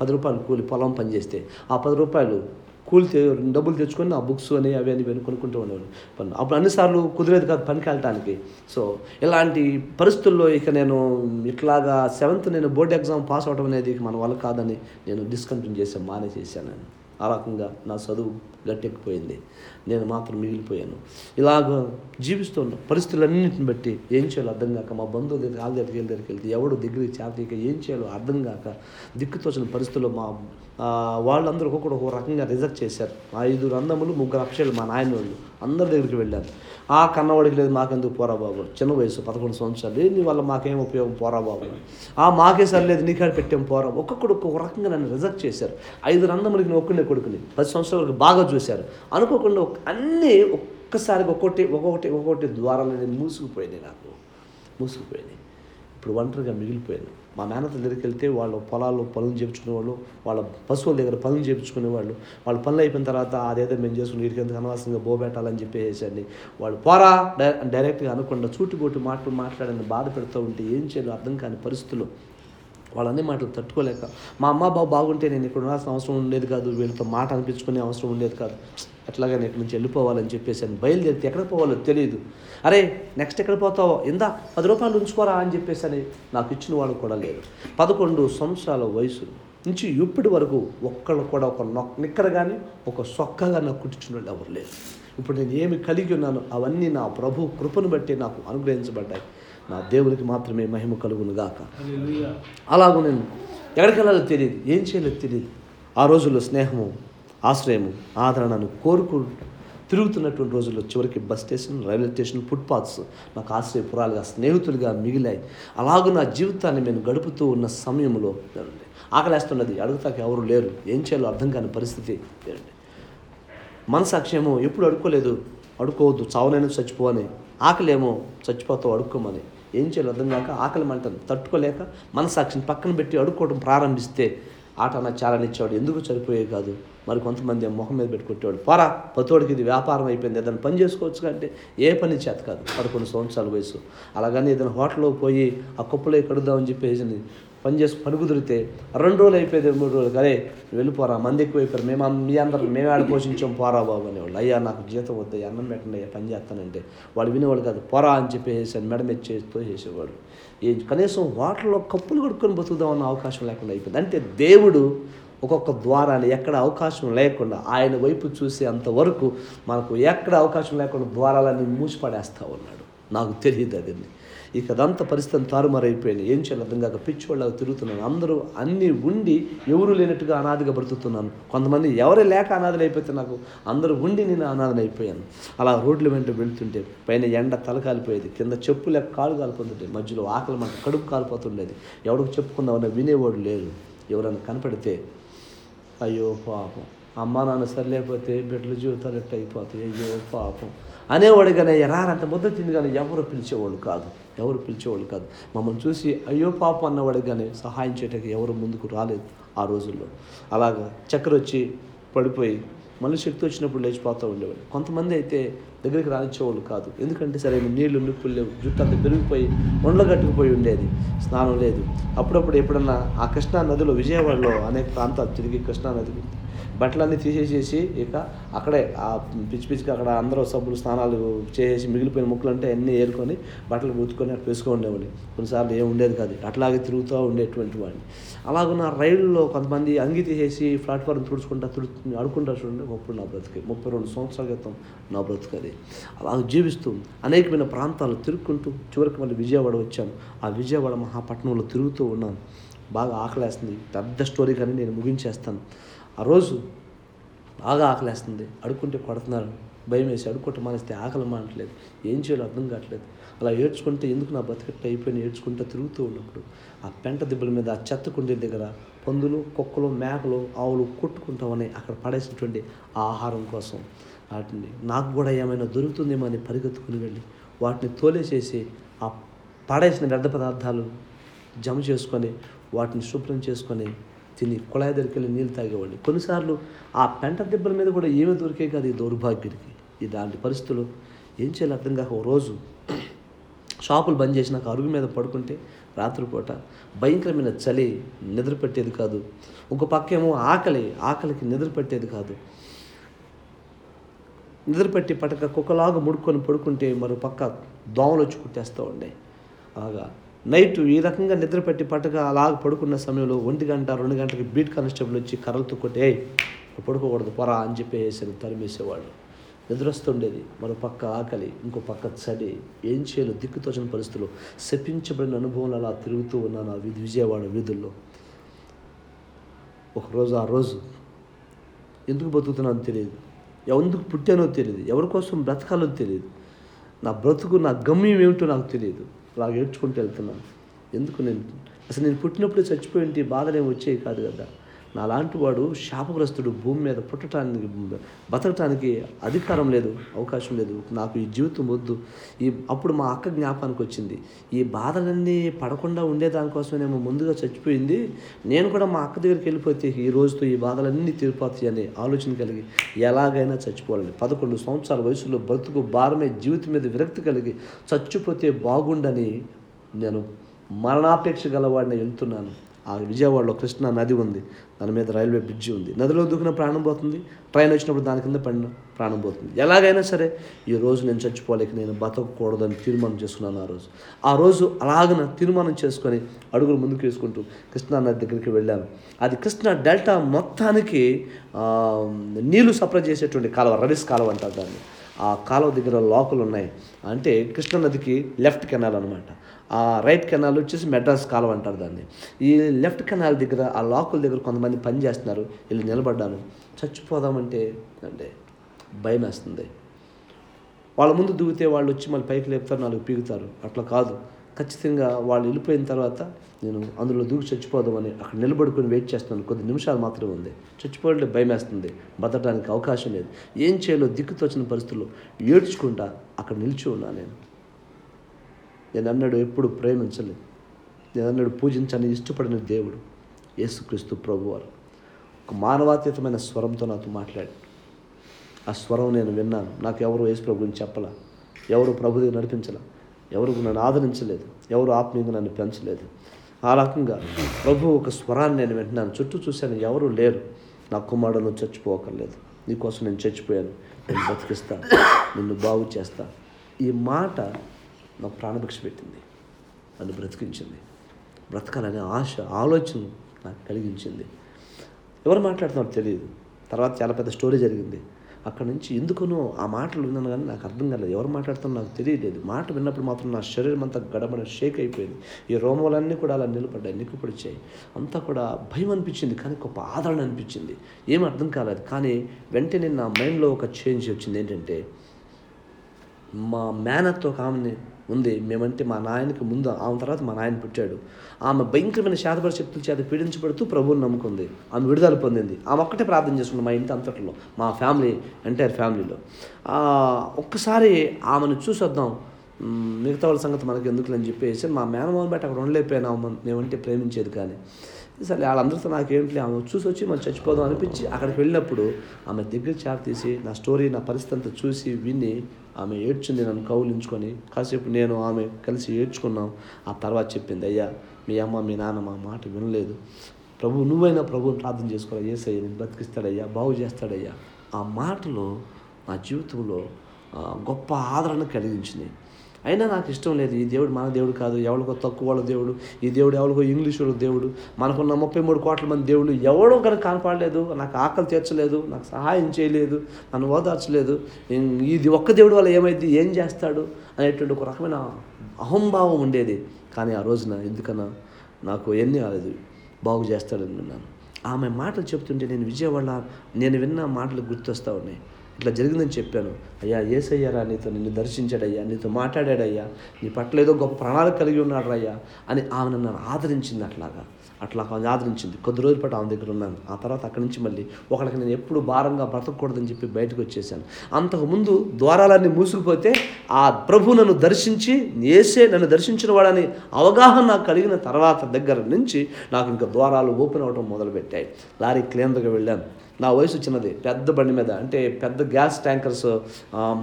పది రూపాయలు కూలి పొలం పని చేస్తే ఆ పది రూపాయలు కూలి డబ్బులు తెచ్చుకొని ఆ బుక్స్ అని అవి అని ఇవి కొనుక్కుంటూ ఉండేవాడిని. అప్పుడు అన్నిసార్లు కుదిరేది కాదు పనికి వెళ్ళటానికి. సో ఇలాంటి పరిస్థితుల్లో ఇక నేను ఇట్లాగా సెవెంత్ నేను బోర్డ్ ఎగ్జామ్ పాస్ అవడం అనేది మన వల్ల కాదని నేను డిస్కంటిన్యూ చేశాను మానేసేసాను. నేను ఆ రకంగా నా చదువు గట్టెక్కిపోయింది. నేను మాత్రం మిగిలిపోయాను. ఇలాగ జీవిస్తున్న పరిస్థితులన్నింటిని బట్టి ఏం చేయాలో అర్థం కాక మా బంధువుల దగ్గర వాళ్ళ దగ్గరికి వీళ్ళ దగ్గరికి వెళ్తే ఎవడు దగ్గరికి చేతక ఏం చేయాలో అర్థం కాక దిక్కుతోచిన పరిస్థితుల్లో మా వాళ్ళందరూ ఒక్కొక్కడు ఒక రకంగా రిజెక్ట్ చేశారు. మా ఐదుగురు అందములు ముగ్గురు అక్షరాలు మా నాయన వాళ్ళు అందరి దగ్గరికి వెళ్ళాను. ఆ కన్నవాడికి లేదు మాకెందుకు పోరా బాబు? చిన్న వయసు పదకొండు సంవత్సరాలు. నీ వల్ల మాకేం ఉపయోగం? పోరా బాబు. ఆ మాకే సర్లేదు నీకాడ పెట్టాం పోరా. ఒక్కొక్కడు ఒక్కొక్క రకంగా నన్ను రిజెక్ట్ చేశారు. ఐదు రందములకి నేను ఒక్కడే కొడుకుని పది సంవత్సరాల వరకు బాగా చూశారు. అనుకోకుండా అన్నీ ఒక్కసారి ఒక్కొక్కటి ఒక్కొక్కటి ఒక్కొక్కటి ద్వారాలు నేను మూసుకుపోయినాయి నాకు. మూసుకుపోయినాయి. ఇప్పుడు ఒంటరిగా మిగిలిపోయాను. మా మేనత దగ్గరికి వెళ్తే వాళ్ళ పొలాల్లో పనులు చేయించుకునేవాళ్ళు వాళ్ళ పశువుల దగ్గర పనులు చేయించుకునేవాళ్ళు వాళ్ళ పనులు అయిపోయిన తర్వాత అదేదో మేము చేసుకుని వీరికి ఎందుకు అనవసరంగా బోబెట్టాలని చెప్పేసి వాళ్ళు పోరా డై- డైరెక్ట్గా అనకుండా చూటుకోటి మాటలు మాట్లాడని బాధ పెడుతూ ఉంటే ఏం చేయాలో అర్థం కాని పరిస్థితులు. వాళ్ళన్ని మాటలు తట్టుకోలేక మా అమ్మ బాబు బాగుంటే నేను ఇక్కడ ఉండాల్సిన అవసరం ఉండేది కాదు వీళ్ళతో మాట అనిపించుకునే అవసరం ఉండేది కాదు. అట్లాగా నేను ఇక్కడి నుంచి వెళ్ళిపోవాలని చెప్పేసి అని బయలుదేరితే ఎక్కడ పోవాలో తెలియదు అరే నెక్స్ట్ ఎక్కడ పోతావో? ఇందా పది రూపాయలు ఉంచుకోరా అని చెప్పేసి అని నాకు ఇచ్చిన వాడు కూడా లేరు. పదకొండు సంవత్సరాల వయసు నుంచి ఇప్పటి వరకు ఒక్కళ్ళు కూడా ఒక నొక్ నిక్కర కానీ ఒక సొక్కగా నాకు కుట్టించిన వాళ్ళు ఎవరు లేరు. ఇప్పుడు నేను ఏమి కలిగి ఉన్నానో అవన్నీ నా ప్రభు కృపను బట్టి నాకు అనుగ్రహించబడ్డాయి. నా దేవునికి మాత్రమే మహిమ కలుగును గాక. అలాగూ నేను ఎక్కడికి వెళ్ళాలో తెలియదు ఏం చేయాలో తెలియదు ఆ రోజుల్లో స్నేహము ఆశ్రయము ఆదరణను కోరుకు తిరుగుతున్నటువంటి రోజుల్లో చివరికి bus station railway station footpaths నాకు ఆశ్రయపురాలుగా స్నేహితులుగా మిగిలాయి. అలాగూ నా జీవితాన్ని నేను గడుపుతూ ఉన్న సమయంలో ఏమండి, ఆకలేస్తున్నది. అడుగుతాకి ఎవరు లేరు. ఏం చేయాలో అర్థం కాని పరిస్థితి ఏమండి. మనసాక్ష్యమో ఎప్పుడు అడుక్కోలేదు. అడుక్కోవద్దు. చావనైనా చచ్చిపోవని ఆకలేమో చచ్చిపోతావు అడుక్కోమని. ఏం చేయాలో అర్థం కాక ఆకలి మంటను తట్టుకోలేక మనసాక్షిని పక్కన పెట్టి అడుక్కోవడం ప్రారంభిస్తే ఆట అన్న చాలా నిచ్చేవాడు. ఎందుకు చనిపోయే కాదు? మరి కొంతమంది మొహం మీద పెట్టుకుంటేవాడు కొట్టేవాడు. పోరా పతోడికి ఇది వ్యాపారం అయిపోయింది. ఏదైనా పని చేసుకోవచ్చు అంటే ఏ పని చేత కాదు. పదకొండు సంవత్సరాల వయసు. అలాగని ఏదైనా హోటల్లో పోయి ఆ కుప్పలో కడుద్దామని చెప్పేసి పని చేసి పని కుదిరితే రెండు రోజులు అయిపోయింది మూడు రోజులు. అరే వెళ్ళిపోరా మంది ఎక్కువ అయిపోయారు మేము మీ అందరం మేమే ఆడ పోషించాం. పోరా బాబు అనేవాళ్ళు. అయ్యా నాకు జీతం వద్దు అన్నం పెట్టండి అయ్యా పని చేస్తానంటే. వాడు వినేవాడు కాదు. పోరా అని చెప్పేసి అని మెడ మెచ్చేస్తూ చేసేవాడు. కనీసం వాటర్లో కప్పులు కొడుకొని బతుకుదామన్న అవకాశం లేకుండా అయిపోయింది. అంటే దేవుడు ఒక్కొక్క ద్వారాన్ని ఎక్కడ అవకాశం లేకుండా ఆయన వైపు చూసే అంతవరకు మనకు ఎక్కడ అవకాశం లేకుండా ద్వారాలన్నీ మూసిపడేస్తూ ఉన్నాడు. నాకు తెలియదు అది. ఇక అదంతా పరిస్థితి తారుమారైపోయింది. ఏం చేయాలి అర్థం కాక పిచ్చివాళ్ళగా తిరుగుతున్నాను. అందరూ అన్నీ ఉండి ఎవరు లేనట్టుగా అనాథగా బ్రతుకుతున్నాను. కొంతమంది ఎవరే లేక అనాథలు అయిపోతే నాకు అందరూ ఉండి నేను అనాథలు అయిపోయాను. అలా రోడ్ల వెంట వెళ్తుంటే పైన ఎండ తల కాలిపోయేది. కింద చెప్పు లేక కాలు కాలిపోతుంటే మధ్యలో ఆకలి మంట కడుపు కాలిపోతుండేది. ఎవరికి చెప్పుకుందామన్నా వినేవాడు లేరు. ఎవరైనా కనపడితే అయ్యో పాపం. అమ్మ నాన్న సరిలేకపోతే బిడ్డల జీవితాలు ఎట్ట అయిపోతాయి అయ్యో పాపం. అనేవాడు కానీ ఎరారంత ముద్ద తింది కానీ ఎవరు పిలిచేవాళ్ళు కాదు ఎవరు పిలిచేవాళ్ళు కాదు. మమ్మల్ని చూసి అయ్యో పాపం అన్నవాడు కానీ సహాయం చేయడానికి ఎవరు ముందుకు రాలేదు ఆ రోజుల్లో. అలాగా చక్కెర వచ్చి పడిపోయి మళ్ళీ శక్తి వచ్చినప్పుడు లేచిపోతూ ఉండేవాడు. కొంతమంది అయితే దగ్గరికి రానిచ్చేవాళ్ళు కాదు. ఎందుకంటే సరైన నీళ్ళు నిప్పులు లేవు. జుట్టు అంత పెరిగిపోయి ఒండ్ల కట్టుకుపోయి ఉండేది. స్నానం లేదు. అప్పుడప్పుడు ఎప్పుడన్నా ఆ కృష్ణా నదిలో విజయవాడలో అనేక ప్రాంతాలు తిరిగి కృష్ణా నదికి బట్టలన్నీ తీసేసేసి ఇక అక్కడే ఆ పిచ్చి పిచ్చికి అక్కడ అందరూ సబ్బులు స్నానాలు చేసేసి మిగిలిపోయిన ముక్కలు అంటే అన్నీ ఏరుకొని బట్టలు ఉతుకొని అక్కడ వేసుకొని ఉండేవాళ్ళు. కొన్నిసార్లు ఏం ఉండేది కాదు. అట్లాగే తిరుగుతూ ఉండేటువంటి వాడిని. అలాగున్న రైల్లో కొంతమంది అంగి తీసేసి ప్లాట్ఫారం తుడుచుకుంటా తుడు ఆడుకుంటా చూడండి. ఒకప్పుడు నా బ్రతికి ముప్పై రెండు సంవత్సరాల క్రితం నా బ్రతుకు అది. అలా జీవిస్తూ అనేకమైన ప్రాంతాలు తిరుక్కుంటూ చివరికి మళ్ళీ విజయవాడ వచ్చాను ఆ విజయవాడ మహాపట్నంలో తిరుగుతూ ఉన్నాను. బాగా ఆకలేస్తుంది. పెద్ద స్టోరీ కానీ నేను ముగించేస్తాను. ఆ రోజు బాగా ఆకలేస్తుంది. అడుక్కుంటే కొడుతున్నారు భయం వేసి అడుక్కుంటే మానేస్తే ఆకలి మానట్లేదు. ఏం చేయాలో అర్థం కావట్లేదు. అలా ఏడ్చుకుంటే ఎందుకు నా బతికట్టు అయిపోయిన ఏడ్చుకుంటూ తిరుగుతూ ఉన్నప్పుడు ఆ పెంట దిబ్బల మీద ఆ చెత్త కుండీల దగ్గర పందులు కుక్కలు మేకలు ఆవులు కొట్టుకుంటామని అక్కడ పడేసినటువంటి ఆ ఆహారం కోసం. వాటిని నాకు కూడా ఏమైనా దొరుకుతుందేమో అని పరిగెత్తుకుని వెళ్ళి వాటిని తోలేసేసి ఆ పడేసిన వ్యర్థ పదార్థాలు జమ చేసుకొని వాటిని శుభ్రం చేసుకొని తిని కుళాయి దగ్గరికి వెళ్ళి నీళ్ళు తాగేవాడిని. కొన్నిసార్లు ఆ పెంట దెబ్బల మీద కూడా ఏమీ దొరికే కాదు ఈ దౌర్భాగ్యుడికి. ఇలాంటి పరిస్థితులు ఏం చేయాలి అర్థం కాక ఓ రోజు షాపులు బంద్ చేసి నాకు అరుగు మీద పడుకుంటే రాత్రిపూట భయంకరమైన చలి నిద్ర పెట్టేది కాదు. ఒక పక్కేమో ఆకలి ఆకలికి నిద్ర పెట్టేది కాదు. నిద్రపెట్టి పటక కుక్కలాగా ముడుకొని పడుకుంటే మరో పక్క దోమలు వచ్చి కుట్టేస్తూ ఉండే. అలాగా నైట్ ఈ రకంగా నిద్రపెట్టి పట్టక అలాగ పడుకున్న సమయంలో ఒంటి గంట రెండు గంటలకి బీట్ కానిస్టేబుల్ వచ్చి కర్రలతో కొట్టి పడుకోకూడదు పొరా అని చెప్పేసి తరిమేసేవాడు. నిద్ర వస్తుండేది మరో పక్క ఆకలి ఇంకో పక్క చలి ఏం చేయాలో దిక్కుతోచని పరిస్థితులు శపించబడిన అనుభవంలో అలా తిరుగుతూ ఉన్నాను ఆ వీధి విజయవాడ వీధుల్లో. ఒకరోజు ఆ రోజు ఎందుకు బతుకుతున్నానో తెలియదు. ఎందుకు పుట్టానో తెలియదు. ఎవరి కోసం బ్రతకాలో తెలియదు. నా బ్రతుకు నా గమ్యం ఏమిటో నాకు తెలియదు. అలా ఏడ్చుకుంటూ వెళ్తున్నాను. ఎందుకు నేను అసలు నేను పుట్టినప్పుడే చచ్చిపోయింటి బాధలేమి వచ్చేవి కాదు కదా. నా లాంటి వాడు శాపగ్రస్తుడు భూమి మీద పుట్టడానికి బతకటానికి అధికారం లేదు అవకాశం లేదు. నాకు ఈ జీవితం వద్దు. ఈ అప్పుడు మా అక్క జ్ఞాపానికి వచ్చింది. ఈ బాధలన్నీ పడకుండా ఉండేదానికోసమేమో ముందుగా చచ్చిపోయింది. నేను కూడా మా అక్క దగ్గరికి వెళ్ళిపోతే ఈ రోజుతో ఈ బాధలన్నీ తీరిపోతాయి అనే ఆలోచన కలిగి ఎలాగైనా చచ్చిపోవాలని పదకొండు సంవత్సరాల వయసులో బ్రతుకు భారమే జీవితం మీద విరక్తి కలిగి చచ్చిపోతే బాగుండని నేను మరణాపేక్ష గలవాడిని వెళ్తున్నాను. ఆ విజయవాడలో కృష్ణా నది ఉంది. దాని మీద రైల్వే బ్రిడ్జి ఉంది. నదిలో దూకిన ప్రాణం పోతుంది. ట్రైన్ వచ్చినప్పుడు దాని కింద పడిన ప్రాణం పోతుంది. ఎలాగైనా సరే ఈ రోజు నేను చచ్చిపోలేక నేను బతకూడదని తీర్మానం చేసుకున్నాను ఆ రోజు. ఆ రోజు అలాగన తీర్మానం చేసుకొని అడుగులు ముందుకు వేసుకుంటూ కృష్ణా నది దగ్గరికి వెళ్ళాను. అది కృష్ణా డెల్టా మొత్తానికి నీళ్ళు సప్లై చేసేటువంటి కాలువ రవిస్ కాలువ అంటారు దాన్ని. ఆ కాలువ దగ్గర లోకలు ఉన్నాయి అంటే కృష్ణా నదికి లెఫ్ట్ కెనాల్ అనమాట రైట్ కెనాల్ వచ్చేసి మెడ్రాస్ కాలం అంటారు దాన్ని. ఈ లెఫ్ట్ కెనాల్ దగ్గర ఆ లాకుల దగ్గర కొంతమంది పని చేస్తున్నారు వీళ్ళు నిలబడ్డాను చచ్చిపోదామంటే అంటే భయం వేస్తుంది. వాళ్ళ ముందు దూకితే వాళ్ళు వచ్చి మళ్ళీ పైకి లేపుతారు నాలుగు పీగుతారు. అట్లా కాదు. ఖచ్చితంగా వాళ్ళు వెళ్ళిపోయిన తర్వాత నేను అందులో దూకి చచ్చిపోదామని అక్కడ నిలబడుకొని వెయిట్ చేస్తున్నాను. కొద్ది నిమిషాలు మాత్రమే ఉంది. చచ్చిపోవాలంటే భయం వేస్తుంది. బతకడానికి అవకాశం లేదు. ఏం చేయాలో దిక్కుతోచిన పరిస్థితుల్లో ఏడ్చుకుంటా అక్కడ నిలిచి ఉన్నా నేను. నేను అన్నాడు ఎప్పుడు ప్రేమించలేదు. నేను అన్నాడు పూజించని ఇష్టపడిన దేవుడు యేసుక్రీస్తు ప్రభువారు. ఒక మానవాతీతమైన స్వరంతో నాతో మాట్లాడాడు. ఆ స్వరం నేను విన్నాను. నాకు ఎవరు యేసు ప్రభు గురించి చెప్పలా? ఎవరు ప్రభు దగ్గర నడిపించలా? ఎవరు నన్ను ఆదరించలేదు? ఎవరు ఆత్మీయంగా నన్ను పెంచలేదు? ఆ రకంగా ప్రభు ఒక స్వరాన్ని నేను వింటున్నాను. చుట్టూ చూశాను ఎవరు లేరు. నా కుమారుడు చచ్చిపోకర్లేదు. నీకోసం నేను చచ్చిపోయాను. నేను బతికిస్తాను. నిన్ను బాగు చేస్తా ఈ మాట నా ప్రాణభిక్ష పెట్టింది. నన్ను బ్రతికించింది. బ్రతకాలనే ఆశ ఆలోచన నాకు కలిగించింది. ఎవరు మాట్లాడుతున్నారో తెలియదు. తర్వాత చాలా పెద్ద స్టోరీ జరిగింది. అక్కడ నుంచి ఎందుకునో ఆ మాటలు విన్నాను కానీ నాకు అర్థం కాలేదు. ఎవరు మాట్లాడుతున్నా నాకు తెలియలేదు. మాట విన్నప్పుడు మాత్రం నా శరీరం అంతా గడబడ షేక్ అయిపోయింది. ఈ రోమాలన్నీ కూడా అలా నిలబడ్డాయి నిక్కుపడిచాయి అంతా కూడా భయం అనిపించింది కానీ గొప్ప ఆదరణ అనిపించింది. ఏం అర్థం కాలేదు కానీ వెంటనే నా మైండ్లో ఒక చేంజ్ వచ్చింది. ఏంటంటే మా మేనత్తో ఒక ఆమెని ఉంది. మేమంటే మా నాయనకి ముందు ఆమె తర్వాత మా నాయన పుట్టాడు. ఆమె భయంకరమైన శాతపర శక్తుల చేత పీడించబడుతూ ప్రభువుని నమ్ముకుంది. ఆమె విడుదల పొందింది. ఆమె ఒక్కటే ప్రార్థన చేసుకుంది మా ఇంటి అంతట్లో మా ఫ్యామిలీ ఎంటైర్ ఫ్యామిలీలో. ఒక్కసారి ఆమెను చూసొద్దాం మిగతా వాళ్ళ సంగతి మనకి ఎందుకులని చెప్పేసి మా మేనమామని బట్టి అక్కడ ఉండలేకపోయాను ఆమె మేమంటే ప్రేమించేది కానీ. సరే వాళ్ళందరితో నాకేంటి ఆమె చూసి వచ్చి మనం చచ్చిపోదాం అనిపించి అక్కడికి వెళ్ళినప్పుడు ఆమె దగ్గర చాట్ తీసి నా స్టోరీ నా పరిస్థితి అంతా చూసి విని ఆమె ఏడ్చింది నన్ను కౌలించుకొని కాసేపు నేను ఆమె కలిసి ఏడ్చుకున్నాం. ఆ తర్వాత చెప్పింది అయ్యా మీ అమ్మ మీ నాన్న మా మాట వినలేదు. ప్రభు నువ్వైనా ప్రభువు ప్రార్థన చేసుకోవాలి ఏసయ్య నేను బ్రతికిస్తాడయ్యా బాగు చేస్తాడయ్యా. ఆ మాటలో నా జీవితంలో గొప్ప ఆదరణ కలిగించింది అయినా నాకు ఇష్టం లేదు. ఈ దేవుడు మన దేవుడు కాదు ఎవరికో తక్కువ వాళ్ళ దేవుడు ఈ దేవుడు ఎవరికో ఇంగ్లీష్ వాళ్ళ దేవుడు మనకున్న ముప్పై మూడు కోట్ల మంది దేవుడు ఎవడో కనుక కనపడలేదు నాకు ఆకలి తీర్చలేదు నాకు సహాయం చేయలేదు నన్ను ఓదార్చలేదు. ఇది ఒక్క దేవుడు వల్ల ఏమైంది ఏం చేస్తాడు అనేటువంటి ఒక రకమైన అహంభావం ఉండేది. కానీ ఆ రోజున ఎందుకన్నా నాకు ఎన్ని రాలేదు బాగు చేస్తాడని విన్నాను. ఆమె మాటలు చెప్తుంటే నేను విజయవాడ నేను విన్న మాటలు గుర్తొస్తూ ఉన్నాయి. ఇట్లా జరిగిందని చెప్పాను. అయ్యా ఏసయ్యారా నీతో నిన్ను దర్శించాడయ్యా నీతో మాట్లాడాడయ్యా నీ పట్ల ఏదో గొప్ప ప్రణాళిక కలిగి ఉన్నాడు అయ్యా అని ఆమె నన్ను ఆదరించింది అట్లాగా. అట్లా ఆమె ఆదరించింది. కొద్ది రోజుల పాటు ఆమె దగ్గర ఉన్నాను. ఆ తర్వాత అక్కడి నుంచి మళ్ళీ ఒకరికి నేను ఎప్పుడు భారంగా బ్రతకూడదని చెప్పి బయటకు వచ్చేసాను. అంతకుముందు ద్వారాలన్నీ మూసుకుపోతే ఆ ప్రభు నన్ను దర్శించి ఏసే నన్ను దర్శించిన వాడని అవగాహన నాకు కలిగిన తర్వాత దగ్గర నుంచి నాకు ఇంకా ద్వారాలు ఓపెన్ అవడం మొదలుపెట్టాయి. లారీ క్లీన్గా వెళ్ళాను. నా వయసు చిన్నది. పెద్ద బండి మీద అంటే పెద్ద గ్యాస్ ట్యాంకర్స్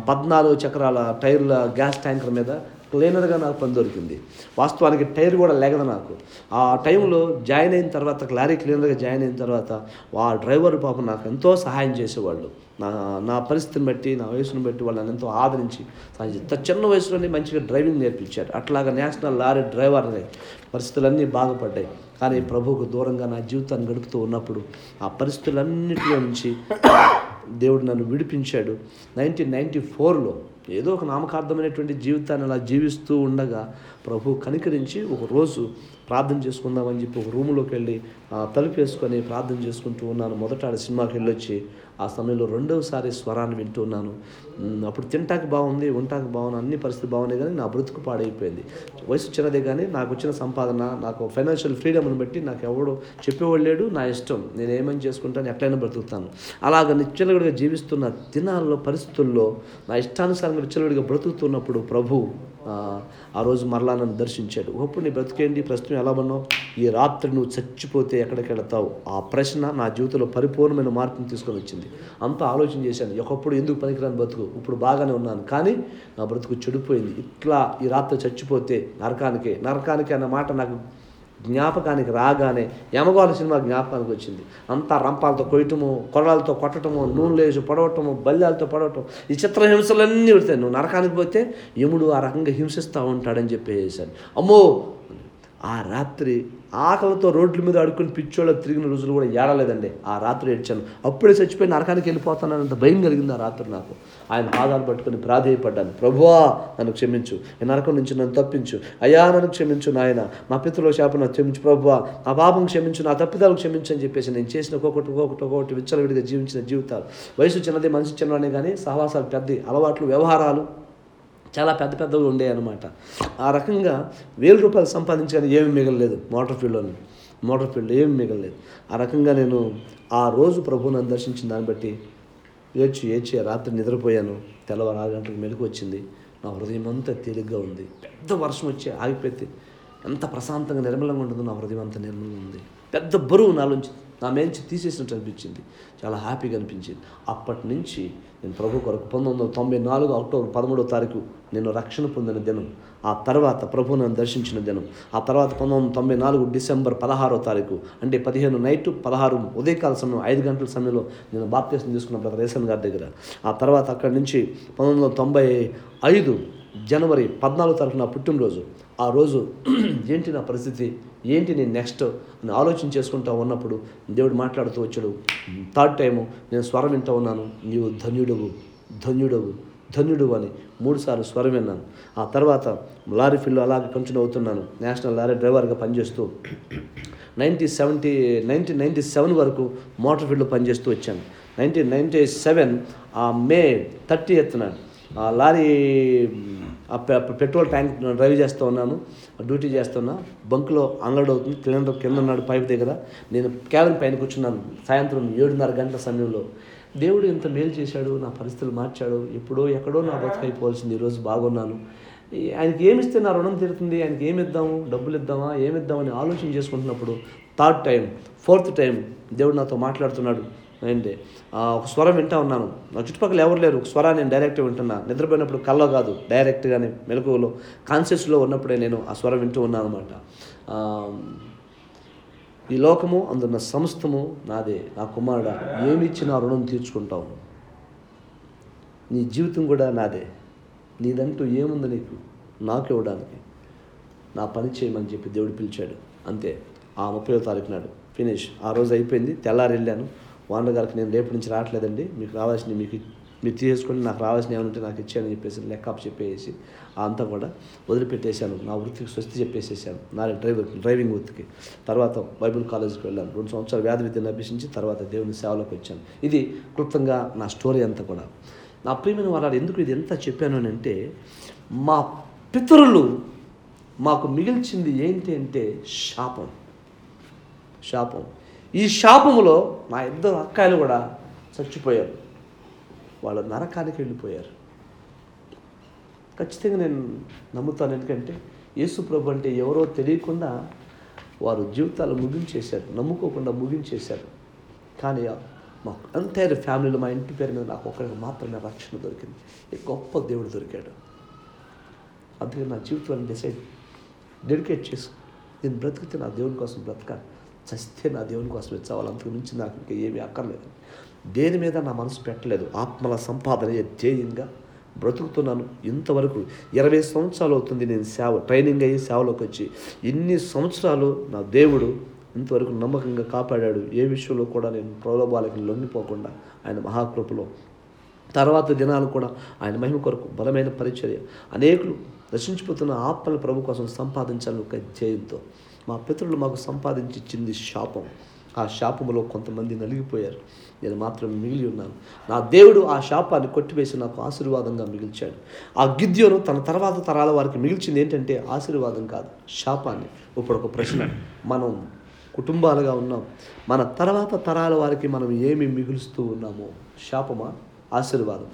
పద్నాలుగు చక్రాల టైర్ల గ్యాస్ ట్యాంకర్ మీద క్లీనర్గా నాకు పని దొరికింది. వాస్తవానికి టైర్ కూడా లేగదు నాకు. ఆ టైంలో జాయిన్ అయిన తర్వాత లారీ క్లీనర్గా జాయిన్ అయిన తర్వాత ఆ డ్రైవర్ పాపం నాకు ఎంతో సహాయం చేసేవాళ్ళు. నా నా పరిస్థితిని బట్టి నా వయసును బట్టి వాళ్ళని ఎంతో ఆదరించి ఇంత చిన్న వయసులోనే మంచిగా డ్రైవింగ్ నేర్పించారు. అట్లాగా నేషనల్ లారీ డ్రైవర్ని పరిస్థితులన్నీ బాగుపడ్డాయి. కానీ ప్రభువుకు దూరంగా నా జీవితాన్ని గడుపుతూ ఉన్నప్పుడు ఆ పరిస్థితులన్నింటిలో నుంచి దేవుడు నన్ను విడిపించాడు. నైన్టీన్ నైంటీ ఫోర్లో ఏదో ఒక నామకార్థమైనటువంటి జీవితాన్ని అలా జీవిస్తూ ఉండగా ప్రభు కనికరించి ఒక రోజు ప్రార్థన చేసుకుందామని చెప్పి ఒక రూములోకి వెళ్ళి తలుపు వేసుకొని ప్రార్థన చేసుకుంటూ ఉన్నాను. మొదట ఆడ సినిమాకి వెళ్ళొచ్చి ఆ సమయంలో రెండవసారి స్వరాన్ని వింటూ ఉన్నాను. అప్పుడు తింటాకి బాగుంది ఉంటాకి బాగుంది అన్ని పరిస్థితి బాగున్నాయి కానీ నా బ్రతుకు పాడైపోయింది. వయసు చిన్నదే కానీ నాకు వచ్చిన సంపాదన నాకు ఫైనాన్షియల్ ఫ్రీడమ్ని బట్టి నాకు ఎవడు చెప్పేవాడు లేడు నా ఇష్టం. నేను ఏమని చేసుకుంటాను ఎట్లయినా బ్రతుకుతాను. అలాగ నిచ్చలవిడిగా జీవిస్తున్న దినాల్లో పరిస్థితుల్లో నా ఇష్టానుసారంగా నిచ్చలవిడిగా బ్రతుకుతున్నప్పుడు ప్రభు ఆ, రోజు మరలా నన్ను దర్శించాడు. ఒకప్పుడు నీ బ్రతికేంటి ప్రస్తుతం ఎలా ఉన్నావు? ఈ రాత్రి నువ్వు చచ్చిపోతే ఎక్కడికి వెళతావు? ఆ ప్రశ్న నా జీవితంలో పరిపూర్ణమైన మార్పును తీసుకొని వచ్చింది. అంతా ఆలోచన చేశాను. ఒకప్పుడు ఎందుకు పనికిరాని బ్రతుకు ఇప్పుడు బాగానే ఉన్నాను. కానీ నా బ్రతుకు చెడిపోయింది. ఇట్లా ఈ రాత్రి చచ్చిపోతే నరకానికే నరకానికి అన్న మాట నాకు జ్ఞాపకానికి రాగానే యమగోళ సినిమా జ్ఞాపకానికి వచ్చింది. అంతా రంపాలతో కొయ్యటము కొరడాలతో కొట్టటము నూనె లేచి పడవటము బల్యాలతో పడవటం ఈ చిత్రహింసలన్నీ పెడతాయి. నువ్వు నరకానికి పోతే యముడు ఆ రకంగా హింసిస్తూ ఉంటాడని చెప్పేసాను అమ్మో! ఆ రాత్రి ఆకలితో రోడ్ల మీద అడుక్కుని పిచ్చోళ్ళ తిరిగిన రోజులు కూడా ఏడలేదండి. ఆ రాత్రి ఏడ్చాను. అప్పుడే చచ్చిపోయి నరకానికి వెళ్ళిపోతానంత భయం కలిగింది ఆ రాత్రి నాకు. ఆయన ఆధారాలు పట్టుకుని ప్రాధేయపడ్డాను. ప్రభువా నన్ను క్షమించు. ఈ నరకం నుంచి నన్ను తప్పించు. అయ్యా నన్ను క్షమించు నాయన. మా పితృల శాప నన్ను క్షమించు ప్రభువా. నా పాపం క్షమించు నా తప్పిదాలు క్షమించు అని చెప్పేసి నేను చేసిన ఒక్కొక్కటి ఒక్కొక్కటి ఒక్కొక్కటి విచ్చలవిడిగా జీవించిన జీవితాలు. వయసు చిన్నది మనిషి చిన్నవాడే కానీ సహవాసాలు పెద్ద అలవాట్లు వ్యవహారాలు చాలా పెద్ద పెద్దవి ఉండేవి అనమాట ఆ రకంగా వేల రూపాయలు సంపాదించగానే ఏమి మిగలలేదు. మోటార్ ఫీల్డ్లోని. మోటార్ ఫీల్డ్ ఏమి మిగలలేదు. ఆ రకంగా నేను ఆ రోజు ప్రభువుని దర్శించిన దాన్ని బట్టి ఏడ్చి ఏడ్చి ఆ రాత్రి నిద్రపోయాను. తెల్లవారు ఆరు గంటలకు మెలకు వచ్చింది. నా హృదయం అంతా తేలిగ్గా ఉంది. పెద్ద వర్షం వచ్చి ఆగిపోతే ఎంత ప్రశాంతంగా నిర్మలంగా ఉంటుందో నా హృదయం అంత నిర్మలంగా ఉంది. పెద్ద బరువు నాలోంచి నా మేంచి తీసేసినట్టు అనిపించింది. చాలా హ్యాపీగా అనిపించింది. అప్పటి నుంచి నేను ప్రభు కొరకు పంతొమ్మిది వందల తొంభై నాలుగు అక్టోబర్ పదమూడో తారీఖు నేను రక్షణ పొందిన దినం. ఆ తర్వాత ప్రభు నన్ను దర్శించిన దినం. ఆ తర్వాత పంతొమ్మిది వందల తొంభై నాలుగు డిసెంబర్ పదహారో తారీఖు అంటే పదిహేను నైట్ పదహారు ఉదయకాల సమయం ఐదు గంటల సమయంలో నేను బాప్తీసం తీసుకున్న బ్రదర్ రేషన్ గారి దగ్గర. ఆ తర్వాత అక్కడి నుంచి పంతొమ్మిది వందల తొంభై ఐదు జనవరి పద్నాలుగు తారీఖు నా పుట్టినరోజు. ఆ రోజు ఏంటి నా పరిస్థితి? ఏంటి నేను నెక్స్ట్ అని ఆలోచన చేసుకుంటా ఉన్నప్పుడు దేవుడు మాట్లాడుతూ వచ్చాడు థర్డ్ టైము నేను స్వరం వింటూ ఉన్నాను నీవు ధన్యుడవు ధన్యుడవు ధన్యుడు అని మూడుసార్లు స్వరం విన్నాను. ఆ తర్వాత లారీ ఫీల్డ్లో అలాగే కంటిన్యూ అవుతున్నాను నేషనల్ లారీ డ్రైవర్గా పనిచేస్తూ ninety seventy nineteen ninety seven వరకు మోటార్ ఫీల్డ్లో పనిచేస్తూ వచ్చాను. Nineteen ninety seven May thirty ఎత్తున ఆ లారీ పెట్రోల్ ట్యాంక్ డ్రైవ్ చేస్తూ ఉన్నాను డ్యూటీ చేస్తున్నా బంకులో అన్లోడ్ అవుతుంది సిలిండర్ కింద ఉన్నాడు పైపు దగ్గర. నేను క్యాబిన్ పైన కూర్చున్నాను సాయంత్రం ఏడున్నర గంటల సమయంలో. దేవుడు ఇంత మేలు చేశాడు నా పరిస్థితులు మార్చాడు ఎప్పుడో ఎక్కడో నా బతుకైపోవాల్సింది ఈరోజు బాగున్నాను. ఈ- ఆయనకి ఏమి ఇస్తే నా రుణం తీరుతుంది ఆయనకి ఏమి ఇద్దాము డబ్బులు ఇద్దామా ఏమి ఇద్దామని ఆలోచన చేసుకుంటున్నప్పుడు థర్డ్ టైం ఫోర్త్ టైం దేవుడు నాతో మాట్లాడుతున్నాడు. ఏంటి? ఒక స్వరం వింటా ఉన్నాను. నా చుట్టుపక్కల ఎవరు లేరు. ఒక స్వరాన్ని నేను డైరెక్ట్గా వింటున్నా. నిద్రపోయినప్పుడు కల్లో కాదు. డైరెక్ట్గానే మెలకువలో కాన్షియస్లో ఉన్నప్పుడే నేను ఆ స్వరం వింటూ ఉన్నాను అనమాట ఈ లోకము అందున్న సమస్తము నాదే. నా కుమారుడా ఏమి ఇచ్చినా రుణం తీర్చుకుంటావు. నీ జీవితం కూడా నాదే. నీదంటూ ఏముంది నీకు? నాకు ఇవ్వడానికి. నా పని చేయమని చెప్పి దేవుడు పిలిచాడు. అంతే. ఆ ముప్పై తారీఖు నాడు. ఫినిష్. ఆ రోజు అయిపోయింది. తెల్లారి వెళ్ళాను. వానర్ గారికి నేను రేపు నుంచి రావట్లేదండి. మీకు రావాల్సింది మీకు మీరు తీసుకొని నాకు రావాల్సిన ఏమైనా ఉంటే నాకు ఇచ్చాయని చెప్పేసి లెక్కప్ చెప్పేసి అంతా కూడా వదిలిపెట్టేశాను. నా వృత్తికి స్వస్తి చెప్పేసేసాను నా డ్రైవర్ డ్రైవింగ్ వృత్తికి. తర్వాత బైబిల్ కాలేజీకి వెళ్ళాను. రెండు సంవత్సరాలు వ్యాధి విద్యను అభ్యసించి తర్వాత దేవుని సేవలోకి వచ్చాను. ఇది క్లుప్తంగా నా స్టోరీ అంతా కూడా. నా ప్రియమైన వారు ఎందుకు ఇది ఎంత చెప్పాను అని అంటే మా పితరులు మాకు మిగిల్చింది ఏంటి అంటే శాపం. శాపం. ఈ శాపములో నా ఇద్దరు అక్కాయలు కూడా చచ్చిపోయారు. వాళ్ళు నరకానికి వెళ్ళిపోయారు. ఖచ్చితంగా నేను నమ్ముతాను ఎందుకంటే యేసు ప్రభు అంటే ఎవరో తెలియకుండా వారు జీవితాలు ముగించేశారు. నమ్ముకోకుండా ముగించేశారు. కానీ మా ఎంటైర్ ఫ్యామిలీలో మా ఇంటి పేరు మీద నాకు ఒక్కరికి మాత్రమే రక్షణ దొరికింది. ఈ గొప్ప దేవుడు దొరికాడు. అందుకే నా జీవితాన్ని డిసైడ్ డెడికేట్ చేసు నేను బ్రతికితే నా దేవుని కోసం బ్రతకాలి. చస్తే నా దేవుని కోసం చావాలి. అంతకు మించి నాకు ఇంకా ఏమీ అక్కర్లేదు. దేని మీద నా మనసు పెట్టలేదు. ఆత్మల సంపాదన ధ్యేయంగా బ్రతుకుతున్నాను. ఇంతవరకు ఇరవై సంవత్సరాలు అవుతుంది నేను సేవ ట్రైనింగ్ అయ్యి సేవలోకి వచ్చి. ఇన్ని సంవత్సరాలు నా దేవుడు ఇంతవరకు నమ్మకంగా కాపాడాడు. ఏ విషయంలో కూడా నేను ప్రలోభాలకి లొంగిపోకుండా ఆయన మహాకృపలో. తర్వాత దినాలు కూడా ఆయన మహిమ కొరకు బలమైన పరిచర్య. అనేకులు రచించిపోతున్న ఆత్మల ప్రభు కోసం సంపాదించాలని ఒక ధ్యేయంతో. మా పితరులు మాకు సంపాదించి ఇచ్చింది శాపం. ఆ శాపములో కొంతమంది నలిగిపోయారు. నేను మాత్రం మిగిలి ఉన్నాను. నా దేవుడు ఆ శాపాన్ని కొట్టివేసి నాకు ఆశీర్వాదంగా మిగిల్చాడు. ఆ గిద్యోను తన తర్వాత తరాల వారికి మిగిల్చింది ఏంటంటే ఆశీర్వాదం కాదు శాపాన్ని. ఇప్పుడు ఒక ప్రశ్న. మనం కుటుంబాలుగా ఉన్నాం. మన తర్వాత తరాల వారికి మనం ఏమి మిగులుస్తూ ఉన్నామో శాపమా? ఆశీర్వాదం.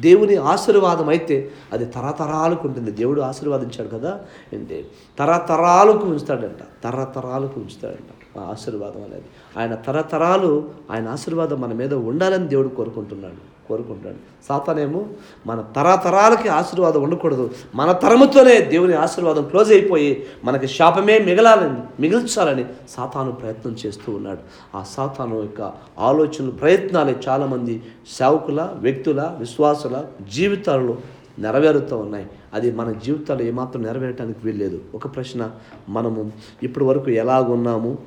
దేవుని ఆశీర్వాదం అయితే అది తరతరాలకు ఉంటుంది. దేవుడు ఆశీర్వాదించాడు కదా? అంటే తరతరాలకు ఉంచుతాడంట. తరతరాలకు ఉంచుతాడంట ఆ ఆశీర్వాదం అనేది. ఆయన తరతరాలు ఆయన ఆశీర్వాదం మన మీద ఉండాలని దేవుడు కోరుకుంటున్నాడు. కోరుకుంటాడు. సాతానేమో మన తరతరాలకి ఆశీర్వాదం ఉండకూడదు. మన తరముతోనే దేవుని ఆశీర్వాదం క్లోజ్ అయిపోయి మనకి శాపమే మిగలాలని మిగిల్చాలని సాతాను ప్రయత్నం చేస్తూ ఉన్నాడు. ఆ సాతాను యొక్క ఆలోచనలు ప్రయత్నాలే చాలామంది సేవకుల వ్యక్తుల విశ్వాసుల జీవితాలలో నెరవేరుతూ ఉన్నాయి. అది మన జీవితాలు ఏమాత్రం నెరవేరటానికి వీల్లేదు. ఒక ప్రశ్న మనము ఇప్పటి వరకు ఎలాగున్నాము?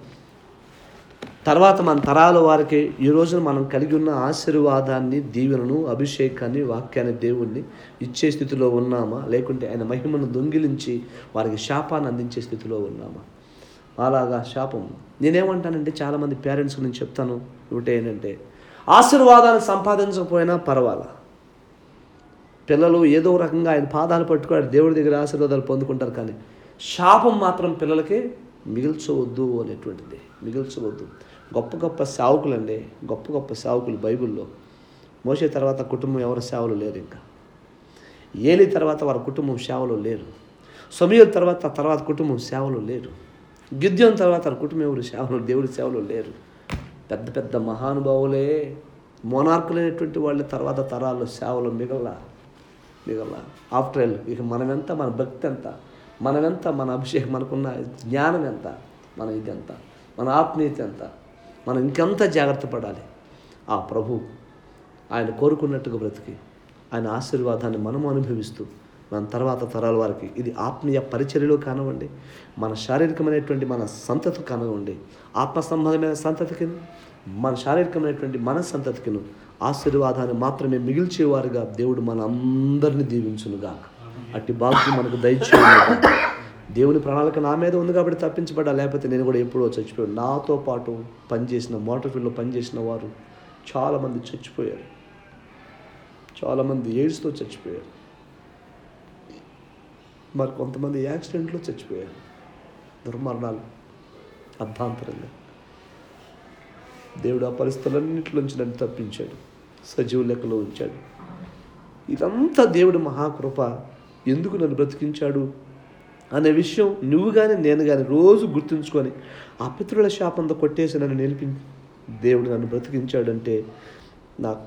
తర్వాత మన తరాల వారికి ఈ రోజున మనం కలిగి ఉన్న ఆశీర్వాదాన్ని దీవెనను అభిషేకాన్ని వాక్యాన్ని దేవుణ్ణి ఇచ్చే స్థితిలో ఉన్నామా? లేకుంటే ఆయన మహిమను దొంగిలించి వారికి శాపాన్ని అందించే స్థితిలో ఉన్నామా? అలాగా శాపం. నేనేమంటానంటే చాలామంది పేరెంట్స్ నేను చెప్తాను. ఒకటి ఏంటంటే ఆశీర్వాదాన్ని సంపాదించకపోయినా పర్వాలా? పిల్లలు ఏదో రకంగా ఆయన పాదాలు పట్టుకొని దేవుడి దగ్గర ఆశీర్వాదాలు పొందుకుంటారు కానీ శాపం మాత్రం పిల్లలకి మిగిల్చవద్దు అనేటువంటిది. మిగిల్చవద్దు. గొప్ప గొప్ప సేవకులండి. గొప్ప గొప్ప సేవకులు బైబిల్లో. మోసే తర్వాత కుటుంబం ఎవరు సేవలు లేరు ఇంకా. ఏలి తర్వాత వారి కుటుంబం సేవలు లేరు. సమయం తర్వాత తర్వాత కుటుంబం సేవలు లేరు. గిద్యం తర్వాత వారి కుటుంబం ఎవరు సేవలు దేవుడి సేవలు లేరు. పెద్ద పెద్ద మహానుభావులే మోనార్కులైనటువంటి వాళ్ళ తర్వాత తరాల్లో సేవలు మిగల మిగల. ఆఫ్టర్ ఆల్ ఇక మనమెంత మన భక్తి ఎంత? మనమెంత మన అభిషేకం మనకున్న జ్ఞానం ఎంత? మన ఇది ఎంత? మన ఆత్మీయత ఎంత? మనం ఇంకెంత జాగ్రత్త పడాలి. ఆ ప్రభు ఆయన కోరుకున్నట్టుగా బ్రతికి ఆయన ఆశీర్వాదాన్ని మనం అనుభవిస్తూ మన తర్వాత తరాల వారికి ఇది ఆత్మీయ పరిచర్యలో కానివ్వండి మన శారీరకమైనటువంటి మన సంతతి కానివ్వండి ఆత్మ సంబంధమైన సంతతికిను మన శారీరకమైనటువంటి మన సంతతికిను ఆశీర్వాదాన్ని మాత్రమే మిగిల్చేవారుగా దేవుడు మన అందరిని దీవించునుగాక. అట్టి బాబు మనకు దయచేయను దేవుని ప్రణాళిక నా మీద ఉంది కాబట్టి తప్పించబడ్డా లేకపోతే నేను కూడా ఎప్పుడో చచ్చిపోయాను. నాతో పాటు పనిచేసిన మోటార్ ఫీల్డ్లో పనిచేసిన వారు చాలామంది చచ్చిపోయారు. చాలామంది ఎయిడ్స్తో చచ్చిపోయారు. మరి కొంతమంది యాక్సిడెంట్లో చచ్చిపోయారు. దుర్మరణాలు అర్ధాంతరంగా. దేవుడు ఆ పరిస్థితులన్నింటిలోంచి నన్ను తప్పించాడు. సజీవ లెక్కలో ఉంచాడు. ఇదంతా దేవుడు మహాకృప. ఎందుకు నన్ను బ్రతికించాడు? అనే విషయం నువ్వు కానీ నేను కానీ రోజు గుర్తుంచుకొని ఆ పితృల శాపంతో కొట్టేసి నన్ను నిలిపి దేవుడు నన్ను బ్రతికించాడంటే నాకు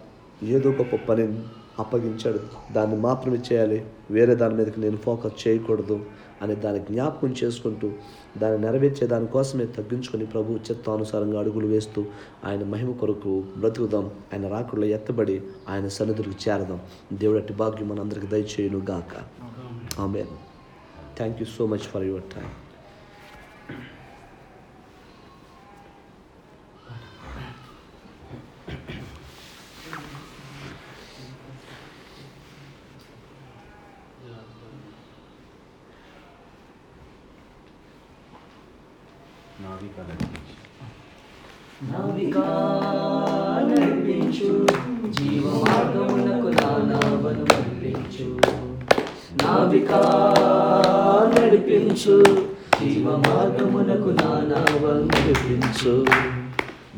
ఏదో గొప్ప పనిని అప్పగించాడు. దాన్ని మాత్రమే చేయాలి. వేరే దాని మీదకి నేను ఫోకస్ చేయకూడదు అని దాన్ని జ్ఞాపకం చేసుకుంటూ దాన్ని నెరవేర్చే దానికోసమే తగ్గించుకొని ప్రభు చిత్తానుసారంగా అడుగులు వేస్తూ ఆయన మహిమ కొరకు బ్రతుకుదాం. ఆయన రాకుల్లో ఎత్తబడి ఆయన సన్నిధులకు చేరదాం. దేవుడట్టి భాగ్యం మనందరికి దయచేయును గాక ఆమె thank you so much for your time నావిక నడిపించి నావికా నడిపించు జీవ మార్గమునకు నా నావను నడిపించు నావికా నడిపించు జీవ మార్గమునకు నా నావను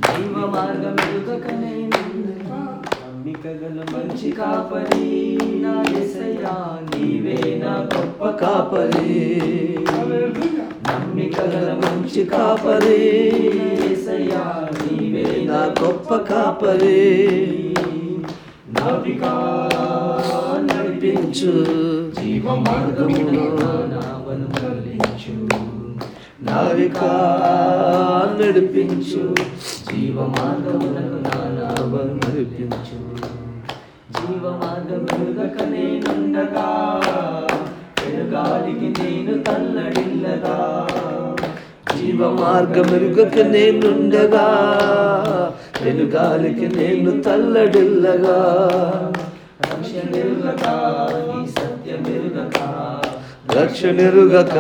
జీవ మార్గం ఎదుగకనే మంచి కాపరి నా యేసయ్యా నీవే నా గొప్ప కాపరి. నమ్మికగల మంచి కాపరి యేసయ్యా నీవే నా గొప్ప కాపరి. నవికా నడిపించు. జీవ మార్గమునకు నావిక నడిపించు. జీవ మార్గమునకు నా నావను నడిపించు. జీవ మార్గములుగక నేనుండగా పెనుగాలికి నేను తల్లడిల్లగా. జీవ మార్గమెరుగక నేనుండగా వెనుగాలికి నేను తల్లడిల్లగా. సత్యమెరుగక రక్షణెరుగక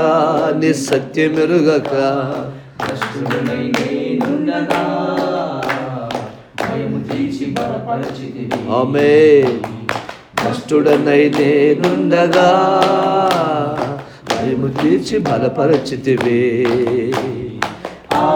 నీ సత్యమెరుగక కష్టుడనై నేనుండగా తీసి ఆమె కష్టుడనై నేనుండగా భయము తీర్చి బలపరచితివే. ఆ